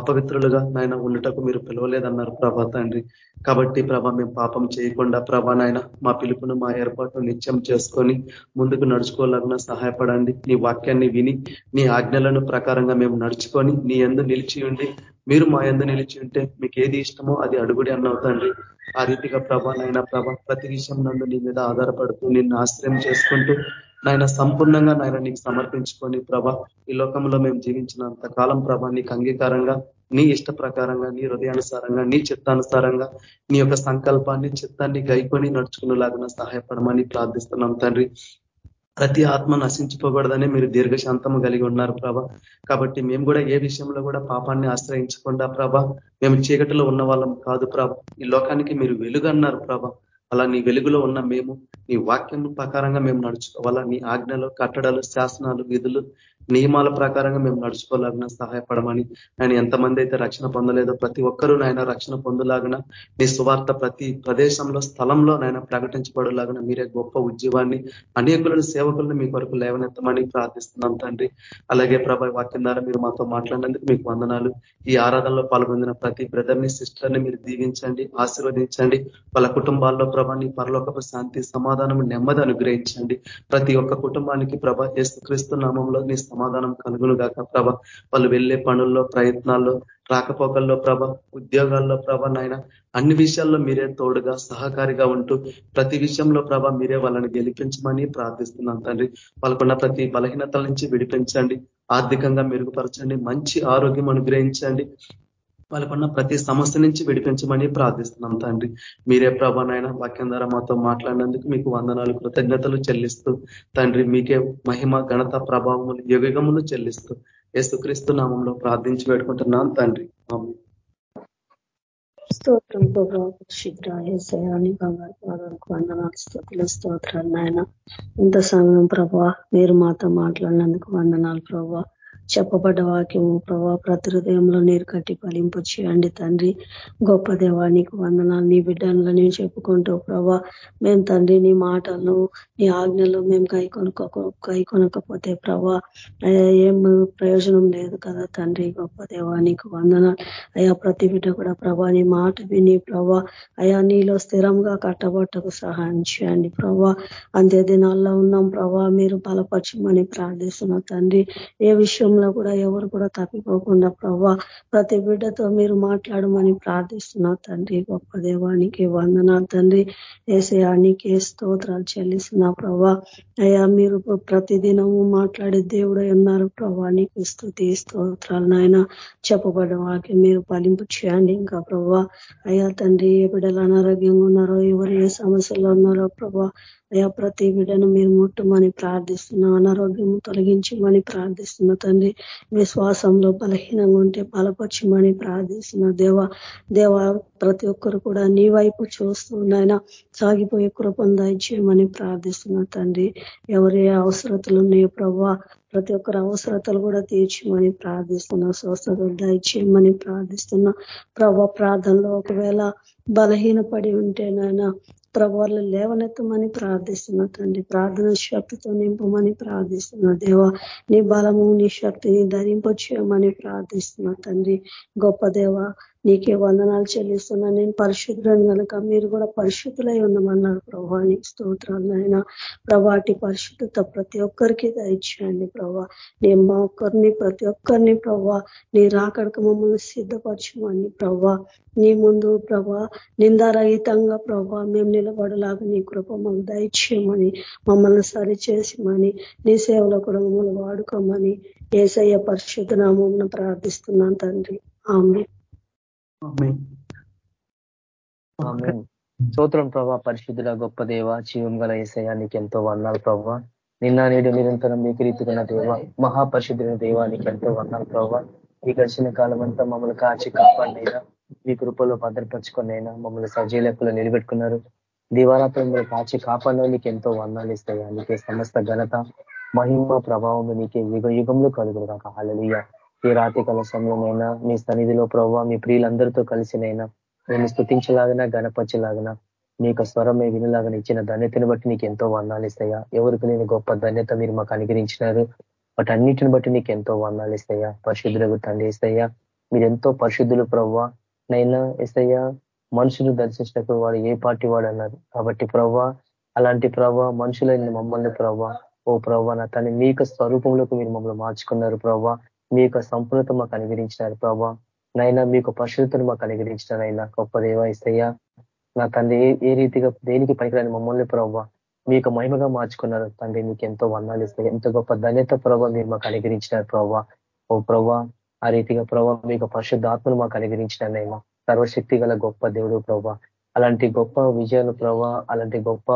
అపవిత్రులుగా నాయన ఉండటకు మీరు పిలవలేదన్నారు ప్రభా తండ్రి. కాబట్టి ప్రభ మేము పాపం చేయకుండా ప్రభా నాయన మా పిలుపును మా ఏర్పాటు నిత్యం చేసుకొని ముందుకు నడుచుకోలేకుండా సహాయపడండి. నీ వాక్యాన్ని విని నీ ఆజ్ఞలను ప్రకారంగా మేము నడుచుకొని నీ ఎందు నిలిచి ఉండి మీరు మా ఎందు నిలిచి ఉంటే మీకు ఏది ఇష్టమో అది అడుగుడి అన్నావు తండ్రి. ఆ రీతిగా ప్రభా నాయన ప్రభ ప్రతి విషయం నందు నీ మీద ఆధారపడుతూ నిన్ను ఆశ్రయం చేసుకుంటూ నాయన సంపూర్ణంగా నాయన నీకు సమర్పించుకొని ప్రభ ఈ లోకంలో మేము జీవించినంత కాలం ప్రభ నీకు అంగీకారంగా నీ ఇష్ట ప్రకారంగా నీ హృదయానుసారంగా నీ చిత్తానుసారంగా నీ యొక్క సంకల్పాన్ని చిత్తాన్ని గైకొని నడుచుకునేలాగా సహాయపడమని ప్రార్థిస్తున్నాం తండ్రి. ప్రతి ఆత్మ నశించిపోకూడదని మీరు దీర్ఘశాంతము కలిగి ఉన్నారు ప్రభ. కాబట్టి మేము కూడా ఏ విషయంలో కూడా పాపాన్ని ఆశ్రయించకుండా ప్రభ మేము చీకటిలో ఉన్న వాళ్ళం కాదు ప్రభ. ఈ లోకానికి మీరు వెలుగన్నారు ప్రభ. అలా నీ వెలుగులో ఉన్న మేము నీ వాక్యం ప్రకారంగా మేము నడుచుకోవాలా? నీ ఆజ్ఞలు కట్టడాలు శాసనాలు విధులు నియమాల ప్రకారంగా మేము నడుచుకోలాగిన సహాయపడమని ఆయన ఎంతమంది అయితే రక్షణ పొందలేదో ప్రతి ఒక్కరూ నాయన రక్షణ పొందలాగిన నీ సువార్త ప్రతి ప్రదేశంలో స్థలంలో నాయన ప్రకటించబడలాగిన మీరే గొప్ప ఉద్యోగాన్ని అనేకులను సేవకులను మీ కొరకు లేవనెత్తమని ప్రార్థిస్తున్నాం తండ్రి. అలాగే ప్రభా వాక్యం ద్వారా మీరు మాతో మాట్లాడినందుకు మీకు వందనాలు. ఈ ఆరాధనలో పాల్గొందిన ప్రతి బ్రదర్ని సిస్టర్ని మీరు దీవించండి ఆశీర్వదించండి. వాళ్ళ కుటుంబాల్లో ప్రభా నీ పరలోకపు శాంతి సమాధానం నెమ్మది అనుగ్రహించండి. ప్రతి ఒక్క కుటుంబానికి ప్రభా క్రీస్తు నామంలో నీ సమాధానం కలుగును గాక ప్రభ. వాళ్ళు వెళ్ళే పనుల్లో ప్రయత్నాల్లో రాకపోకల్లో ప్రభ ఉద్యోగాల్లో ప్రభ నాయన అన్ని విషయాల్లో మీరే తోడుగా సహకారిగా ఉంటూ ప్రతి విషయంలో ప్రభ మీరే వాళ్ళని గెలిపించమని ప్రార్థిస్తున్నాం తండ్రి. వాళ్ళకున్న ప్రతి బలహీనతల నుంచి విడిపించండి. ఆర్థికంగా మెరుగుపరచండి. మంచి ఆరోగ్యం అనుగ్రహించండి. వాళ్ళకున్న ప్రతి సమస్య నుంచి విడిపించమని ప్రార్థిస్తున్నాం తండ్రి. మీరే ప్రభానైనా వాక్యం ద్వారా మాతో మాట్లాడినందుకు మీకు వందనాలు కృతజ్ఞతలు చెల్లిస్తూ తండ్రి మీకే మహిమ ఘనత ప్రభావములు యుగములు చెల్లిస్తూ యేసుక్రీస్తు నామంలో ప్రార్థించి పెట్టుకుంటున్నాం తండ్రి. స్తోత్రం ప్రభావ స్తోత్రాలు నాయన. ఇంత సమయం ప్రభా మీరు మాతో మాట్లాడినందుకు వందనాలు ప్రభా. చెప్పబడ్డ వాక్యము ప్రభా ప్రతి హృదయంలో నీరు కట్టి ఫలింపు చేయండి తండ్రి. గొప్ప దేవానికి వందనాలు నీ బిడ్డలని నేను చెప్పుకుంటూ ప్రభా. మేము తండ్రి నీ మాటలను నీ ఆజ్ఞలు మేము కై కై కొనకపోతే ప్రభా ఏం ప్రయోజనం లేదు కదా తండ్రి. గొప్ప దేవానికి వందనాలు. అయా ప్రతి బిడ్డ కూడా ప్రభా నీ మాట విని ప్రభా అయా నీలో స్థిరంగా కట్టబట్టకు సహాయం చేయండి ప్రభా. అంతే దినాల్లో ఉన్నాం ప్రభా మీరు బలపరచమని ప్రార్థిస్తున్న తండ్రి. ఏ విషయం విషయంలో కూడా ఎవరు కూడా తప్పిపోకుండా ప్రభా ప్రతి బిడ్డతో మీరు మాట్లాడమని ప్రార్థిస్తున్నా తండ్రి. గొప్ప దేవానికి వందనాలు తండ్రి. ఏసయానికి స్తోత్రాలు చెల్లిస్తున్నా ప్రవ్వా. అయ్యా మీరు ప్రతిదినము మాట్లాడే దేవుడు ఉన్నారు ప్రభా నీకు స్థుతి స్తోత్రాలు నాయన. చెప్పబడ్డ వాకి మీరు ఫలింపు చేయండి ఇంకా ప్రభా అయ్యా తండ్రి ఏ బిడ్డలు అనారోగ్యంగా ఉన్నారో ఎవరు ఏ సమస్యలో ఉన్నారో ప్రభా అయా ప్రతి బిడ్డను మీరు ముట్టమని ప్రార్థిస్తున్నా అనారోగ్యం తొలగించమని ప్రార్థిస్తున్నా తండ్రి. విశ్వాసంలో బలహీనంగా ఉంటే బలపరచమని ప్రార్థిస్తున్నా దేవ. దేవ ప్రతి ఒక్కరు కూడా నీ వైపు చూస్తూ నాయన సాగిపోయే కృపను దయచేయమని ప్రార్థిస్తున్నా తండ్రి. ఎవరి అవసరతలు ఉన్నాయో ప్రభా ప్రతి ఒక్కరి అవసరతలు కూడా తీర్చమని ప్రార్థిస్తున్నా స్వస్థతలు దయచేయమని ప్రార్థిస్తున్నా. ప్రభా ప్రార్థనలో ఒకవేళ బలహీన పడి ఉంటే నాయన ప్రభావాలు లేవనెత్తమని ప్రార్థిస్తున్నా తండ్రి. ప్రార్థన శక్తితో నింపమని ప్రార్థిస్తున్నా దేవ నీ బలము నీ శక్తిని ధరింపచేయమని ప్రార్థిస్తున్నా తండ్రి. గొప్ప దేవ నీకే వందనాలు చెల్లిస్తున్నా. నేను పరిశుద్ధులను కనుక మీరు కూడా పరిశుద్ధులై ఉన్నామన్నారు ప్రభా. నీ స్తోత్రాలు నాయన. ప్రభాటి పరిశుద్ధత ప్రతి ఒక్కరికి దయచేయండి ప్రభా. నేను మా ఒక్కరిని ప్రతి ఒక్కరిని ప్రభా నీ రాకడక మమ్మల్ని సిద్ధపరచమని ప్రభా. నీ ముందు ప్రభా నిందారహితంగా ప్రభా మేము నిలబడలాగా నీ కృప మాకు దయచేయమని మమ్మల్ని సరిచేసిమని నీ సేవలో కూడా మమ్మల్ని వాడుకోమని ఏసయ్య పరిశుద్ధ నామం ప్రార్థిస్తున్నాను తండ్రి. ఆమె స్తోత్రం ప్రభా పరిశుద్ధుల గొప్ప దేవ జీవం గల ఏసయానికి ఎంతో వందాలు ప్రభావ నిన్న నేడు నిరంతరం మీకు రీతికున్న దేవ మహాపరిశుద్ధుల దేవానికి ఎంతో వందాలు ప్రభావ ఈ గడిచిన కాలం అంతా మమ్మల్ని కాచి కాపాడినైనా మీ కృపలో భద్రపరుచుకున్నైనా మమ్మల్ని సజీలకులు నిలబెట్టుకున్నారు. దివారాత్రి మిమ్మల్ని కాచి కాపాడిన నీకు ఎంతో వర్ణాలు ఇస్తాయా? నీకే సమస్త ఘనత మహిమ ప్రభావం నీకే యుగ యుగంలో కలుగురు కాక హాలలుయ్య ఈ రాతి కలశంలోనైనా మీ సన్నిధిలో ప్రభావ మీ ప్రియులందరితో కలిసినైనా నేను స్థుతించలాగినా గణపరచలాగినా మీకు స్వరమే వినలాగా ఇచ్చిన ధన్యతను బట్టి నీకు ఎంతో వర్ణాలు ఇస్తాయా? ఎవరికి నేను గొప్ప ధన్యత మీరు మాకు అనుగ్రహించినారు. వాటన్నిటిని అన్నిటిని బట్టి నీకు ఎంతో వర్ణాలు ఇస్తాయా? పరిశుద్ధులకు తండ్రి ఇస్తాయా? మీరు ఎంతో పరిశుద్ధులు ప్రవ్వా నైనా ఇస్తాయా? మనుషులు దర్శించినప్పుడు వాడు ఏ పార్టీ వాడు అన్నారు. కాబట్టి ప్రవ్వా అలాంటి ప్రవ్వా మనుషులైన మమ్మల్ని ప్రవ్వా. ఓ ప్రవ్వా నా తన మీ స్వరూపంలోకి మీరు మమ్మల్ని మార్చుకున్నారు ప్రవ్వా. మీ యొక్క సంపూర్ణత మాకు అనుగ్రహించినారు ప్రభా. నైనా మీకు పరిశుద్ధతను మాకు అనుగ్రహించినారైనా గొప్ప దేవ ఇస్తయ్యా నా తండ్రి ఏ రీతిగా దేనికి పనికిరాని మమ్మల్ని ప్రవ్వ మీకు మహిమగా మార్చుకున్నారు తండ్రి మీకు ఎంతో వర్ణాలు ఇస్తాయి ఎంత గొప్ప ధన్యత ప్రభావ మీరు మాకు అనుగ్రహించినారు ప్రభావ ఓ ప్రభా ఆ రీతిగా ప్రభావ మీకు పరిశుద్ధాత్మను మాకు అనుగ్రహించినైనా సర్వశక్తి గల గొప్ప దేవుడు ప్రభా. అలాంటి గొప్ప విజయాలు ప్రభా అలాంటి గొప్ప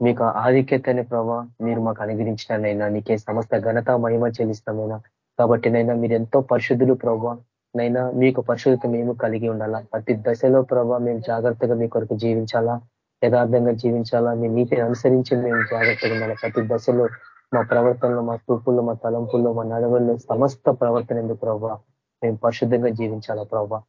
మీకు ఆధిక్యతని ప్రభా మీరు మాకు అనుగ్రహించినారైనా నీకే సమస్త ఘనత మహిమ చెల్లిస్తామైనా కాబట్టి నైనా మీరు ఎంతో పరిశుద్ధులు ప్రభావ నైనా మీకు పరిశుద్ధత మేము కలిగి ఉండాలా. ప్రతి దశలో ప్రభావ మేము జాగ్రత్తగా మీ కొరకు జీవించాలా. యథార్థంగా జీవించాలా. మీ నీతిని అనుసరించి మేము జాగ్రత్తగా ఉండాలి. ప్రతి దశలో మా ప్రవర్తనలో మా చూపుల్లో మా తలంపుల్లో మా నడవల్లో సమస్త ప్రవర్తన ఎందుకు ప్రభావ మేము పరిశుద్ధంగా జీవించాలా ప్రభావ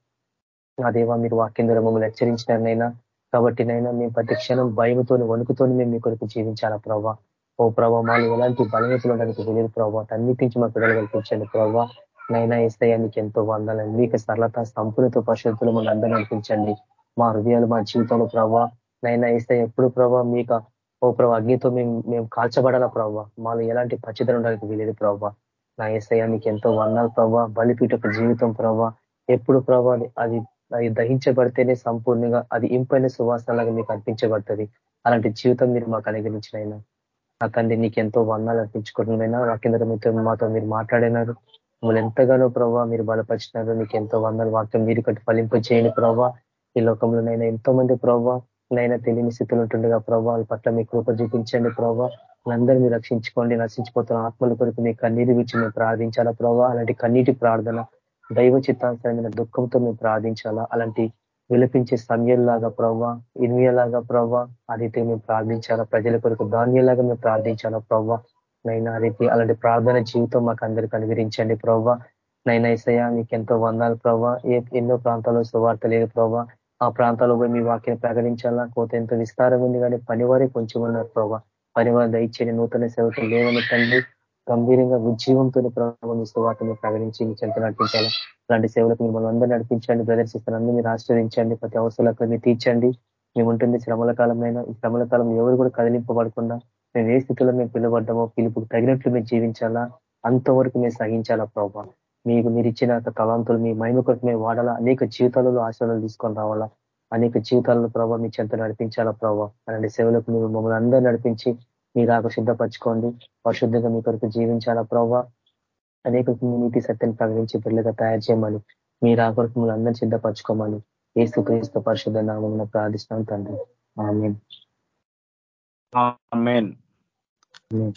నా దేవా మీరు వాక్యం ద్వారా మమ్మల్ని హెచ్చరించినారనైనా కాబట్టి నైనా మేము ప్రతి క్షణం భయంతో వణుకుతో మేము మీ కొరకు జీవించాలా ప్రభావ ఓ ప్రభావ మాలు ఎలాంటి బలహీతలు ఉండడానికి తెలియదు ప్రభావ అన్నిటి నుంచి మా పిల్లలు కల్పించండి ప్రభావ నైనా ఇస్తాయా మీకు ఎంతో వందాలని మీకు సరళత సంపూర్ణత పరిశుద్ధులు మన అందరూ అనిపించండి మా హృదయాలు మా జీవితంలో ప్రభావ నైనా ఇస్తే ఎప్పుడు ప్రభావ మీకు ఓ ప్రభావ అగ్నితో మేము మేము కాల్చబడాలా ప్రభావ మాలో ఎలాంటి పచ్చిదలు ఉండడానికి వీలేదు ప్రభావ నా ఏసయ్య మీకు ఎంతో వర్ణాలు ప్రభావ బలిపీఠ జీవితం ప్రభావ ఎప్పుడు ప్రభావ అది అది దహించబడితేనే సంపూర్ణంగా అది ఇంపైన సువాసనలాగా మీకు అనిపించబడుతుంది అలాంటి జీవితం మీరు మాకు అనుగ్రహించినైనా. నా తండ్రి నీకు ఎంతో వర్ణాలు నా కింద మీతో మాతో మీరు మాట్లాడినారు. మిమ్మల్ని ఎంతగానో ప్రభావ మీరు బలపరిచినారు. నీకు ఎంతో వందల వాక్యం మీరు కట్టి ఫలింపు చేయని ప్రభావ ఈ లోకంలోనైనా ఎంతో మంది ప్రభావ నైనా తెలియని స్థితిలో ఉంటుండగా ప్రభావ వాళ్ళ పట్ల మీ కృప చూపించండి ప్రభావ అందరినీ రక్షించుకోండి నశించిపోతున్న ఆత్మల కొరకు మీ కన్నీరు గురించి మేము ప్రార్థించాలా ప్రభావ అలాంటి కన్నీటి ప్రార్థన దైవ చిత్తాంతరమైన దుఃఖంతో మేము ప్రార్థించాలా? అలాంటి విలపించే సమయంలాగా ప్రవ్వా ఇన్మియలాగా ప్రవ్వా ఆ రీతి మేము ప్రార్థించాలా? ప్రజల కొరకు ధాన్యలాగా మేము ప్రార్థించాలా ప్రవ్వా? నైనా రీతి అలాంటి ప్రార్థన జీవితం మాకు అందరికి అనుగ్రహించండి ప్రవ్వా. నైనా ఇసయ మీకు ఎంతో వందాలు ప్రవ్వా. ఎన్నో ప్రాంతాల్లో సువార్త లేదు ప్రవ్వా. ఆ ప్రాంతాల్లో పోయి మీ వాక్యం ప్రకటించాలా? కోత ఎంతో విస్తారం ఉంది కానీ పనివారే కొంచెం ఉన్నారు ప్రవ్వా. పనివారు దయచేయండి నూతన సేవకులు లేవని తండ్రి. గంభీరంగా ఉజ్జీవంతో ప్రారంభిస్తూ వాటిని ప్రకటించి మీ చెంత నడిపించాలి. అలాంటి సేవలకు మిమ్మల్ని అందరూ నడిపించండి ప్రదర్శిస్తాను. అందరూ మీరు ఆశ్రయించండి ప్రతి అవసరాలకు మీరు తీర్చండి. మేము ఉంటుంది శ్రమల కాలమైనా ఈ శ్రమల కాలం ఎవరు కూడా కదిలింపబడకుండా మేము ఏ స్థితిలో మేము పిలువడ్డామో పిలుపుకు తగినట్లు మేము జీవించాలా అంతవరకు మేము సహించాలా ప్రభావ మీకు మీరు ఇచ్చిన తలాంతులు మీ మహిమ కొరకు మేము వాడాలా? అనేక జీవితాలలో ఆశలను తీసుకొని రావాలా? అనేక జీవితాలను ప్రభావ మీ చెంత నడిపించాలా ప్రభావ అలాంటి సేవలకు మీరు మమ్మల్ని అందరూ నడిపించి మీరు ఆకు సిద్ధపరచుకోండి. పరిశుద్ధంగా మీ కొరకు జీవించాలా ప్రభావ అనేక నీతి సత్యాన్ని ప్రకటించి పిల్లగా తయారు చేయమని మీరు ఆ కొరకు మిమ్మల్ని అందరినీ సిద్ధపరచుకోమని ఏసు క్రీస్తు పరిశుద్ధ నామం ప్రార్థిస్తాం తండ్రి.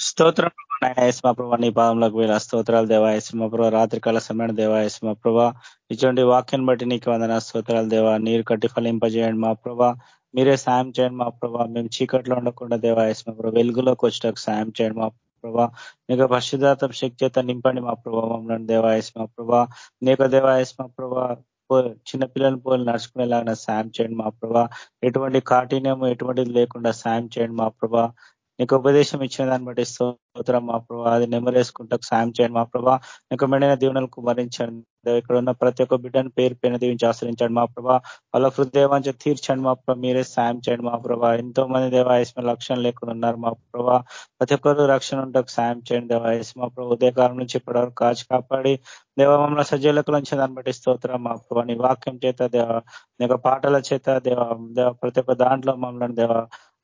స్తోత్రం నాయన ప్రభా నీ పాదంలోకి వీళ్ళ స్తోత్రాలు దేవా యశ్మ ప్రభా రాత్రికాల సమయం దేవా యశ్మ ప్రభా. ఇటువంటి వాక్యాన్ని బట్టి నీకు వందన స్తోత్రాలు దేవా. నీరు కట్టి ఫలింపజేయండి మా ప్రభా. మీరే సాయం చేయండి మా ప్రభా. మేము చీకట్లో ఉండకుండా దేవా యశ్మ ప్రభా. వెలుగులోకి వచ్చేటకు సాయం చేయండి మా ప్రభా. నీకు పరిశుధాత శక్తి నింపండి మా ప్రభా మమ్మల్ని దేవాయస్మ ప్రభా. నీకు దేవాయస్మ ప్రభా చిన్నపిల్లల పోలు నడుచుకునేలాగా సాయం చేయండి మా ప్రభా. ఎటువంటి కాఠిన్యము ఎటువంటిది లేకుండా సాయం చేయండి మా ప్రభా. నీకు ఉపదేశం ఇచ్చిన దాన్ని బట్టి స్తోత్రం మా ప్రభా. అది నెమరేసుకుంటా సాయం చేయండి మా ప్రభా. నీకు మెడైన దీవెనలకు మరించండి ఇక్కడ ఉన్న ప్రతి ఒక్క బిడ్డను పేరు పైన దీవించి ఆశ్రయించండి మా ప్రభా. వాళ్ళ హృదయవాంచ తీర్చండి మా ప్రభా. మీరే సాయం చేయండి మా ప్రభా. ఎంతో మంది దేవాయస్మ లక్ష్యం లేకుండా ఉన్నారు మా ప్రభా. ప్రతి ఒక్కరు రక్షణ ఉంటకు సాయం చేయండి దేవాయస్ మా ప్రభా ఉదయకాలం నుంచి ఇప్పటివరకు కాచి కాపాడి దేవ సజ్జలకు నుంచి దాన్ని బట్టి స్తోత్రం మా ప్రభా. నీ వాక్యం చేత దేవ. నీ పాటల చేత దేవ. దేవ ప్రతి ఒక్క దాంట్లో మమ్మల్ని దేవ.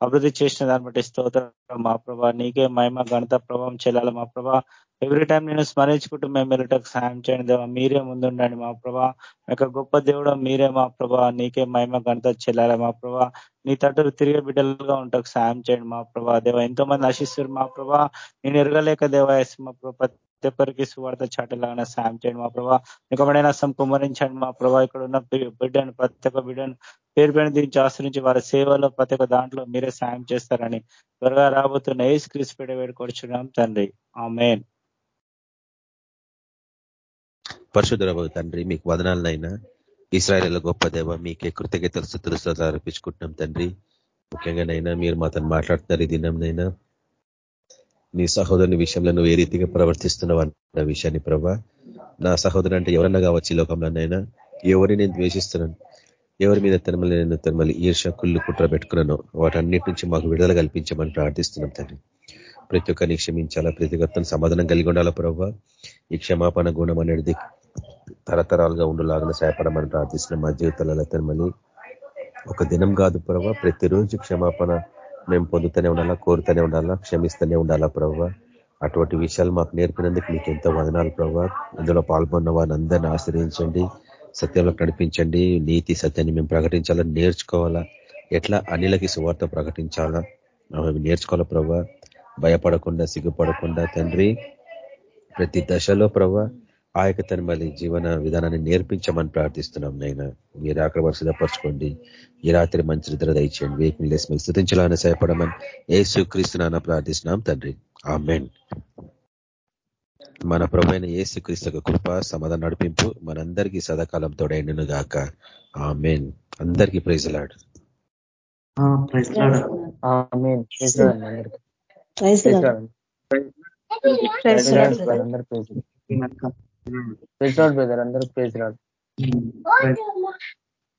అభివృద్ధి చేసిన దాన్ని బట్టి స్తోత్రం మా ప్రభా నీకే మహిమ గణత ప్రభావం చెల్లాలి. మా ప్రభా ఎవ్రీ టైం నేను స్మరించుకుంటూ మేము వెళ్ళటకు సాయం చేయండి దేవా మీరే ముందుండండి. మా ప్రభా యొక్క గొప్ప దేవుడు మీరే మా ప్రభా నీకే మహిమ గణత చెల్లాలి. మా ప్రభా నీ తట్టు తిరిగే బిడ్డలుగా ఉంటాకు సాయం చేయండి. మా ప్రభా దేవ ఎంతో మంది నశిస్తారు మా ప్రభా నేను ఎరగలేక దేవ మా ప్రభా ప్రతి ఒక్కరికి సువార్త చాటలాగా సాయం చేయండి మా ప్రభావ ఇంకొకడైనా కుమరించండి మా ప్రభావ ఇక్కడ ఉన్న బిడ్డను ప్రతి ఒక్క బిడ్డను పేరు పైన దీనికి ఆశ్రయించి వారి సేవలో ప్రతి ఒక్క దాంట్లో మీరే సాయం చేస్తారని త్వరగా రాబోతున్న ఏసు క్రీస్ పీడ వేడుకొచ్చున్నాం తండ్రి ఆ మెయిన్ పరశుధరవ తండ్రి మీకు వదనాలనైనా ఇస్రాయల్ గొప్ప దేవ మీకే కృతజ్ఞతలు స్థుతులు అర్పించుకుంటున్నాం తండ్రి ముఖ్యంగానైనా మీరు మాతో మాట్లాడుతున్నారు ఈ దినంనైనా నీ సహోదరుని విషయంలో నువ్వు ఏ రీతిగా ప్రవర్తిస్తున్నావు అన్న విషయాన్ని ప్రభా నా సహోదరు అంటే ఎవరన్నా కావచ్చు ఈ లోకంలోనైనా ఎవరిని నేను ద్వేషిస్తున్నాను ఎవరి మీద తిరుమల నేను తిరుమల ఈర్ష కుళ్ళు కుట్ర పెట్టుకున్నాను వాటన్నిటి నుంచి మాకు విడుదల కల్పించమని ప్రార్థిస్తున్నాం తండ్రి. ప్రతి ఒక్కరిని క్షమించాలా ప్రతి ఒక్కరిని సమాధానం కలిగి ఉండాలా ప్రభావ ఈ క్షమాపణ గుణం అనేది తరతరాలుగా ఉండలాగా సహాయపడమని ప్రార్థిస్తున్నాం మా జీవితాలలో తిరుమలి ఒక దినం కాదు ప్రభావ ప్రతిరోజు క్షమాపణ మేము పొందుతూనే ఉండాలా కోరుతూనే ఉండాలా క్షమిస్తూనే ఉండాలా ప్రభావ అటువంటి విషయాలు మాకు నేర్పినందుకు మీకు ఎంతో వదనాలు ప్రభావ ఇందులో పాల్గొన్న వారిని అందరినీ ఆశ్రయించండి సత్యంలో నడిపించండి నీతి సత్యాన్ని మేము ప్రకటించాలా నేర్చుకోవాలా ఎట్లా అనిలకి సువార్త ప్రకటించాలా మేము నేర్చుకోవాలా ప్రభా. భయపడకుండా సిగ్గుపడకుండా తండ్రి ప్రతి దశలో ప్రభా ఆ యొక్క తన మళ్ళీ జీవన విధానాన్ని నేర్పించమని ప్రార్థిస్తున్నాం నైనా మీరు అక్కడ వరుసపరచుకోండి ఈ రాత్రి మంచి నిద్ర దయచేయండి. వేకుని లేసి మీకు స్థుతించాలని సహాయపడమని ఏ సుక్రీస్తున్నా ప్రార్థిస్తున్నాం తండ్రి. ఆమెన్. మన ప్రభైన ఏసుక్రీస్తు కృప సమాధానం నడిపింపు మనందరికీ సదాకాలం తోడైండును గాక. ఆ మెయిన్ అందరికీ ప్రైజ్లాడు అందరూ ప్రెజ్ రాడ్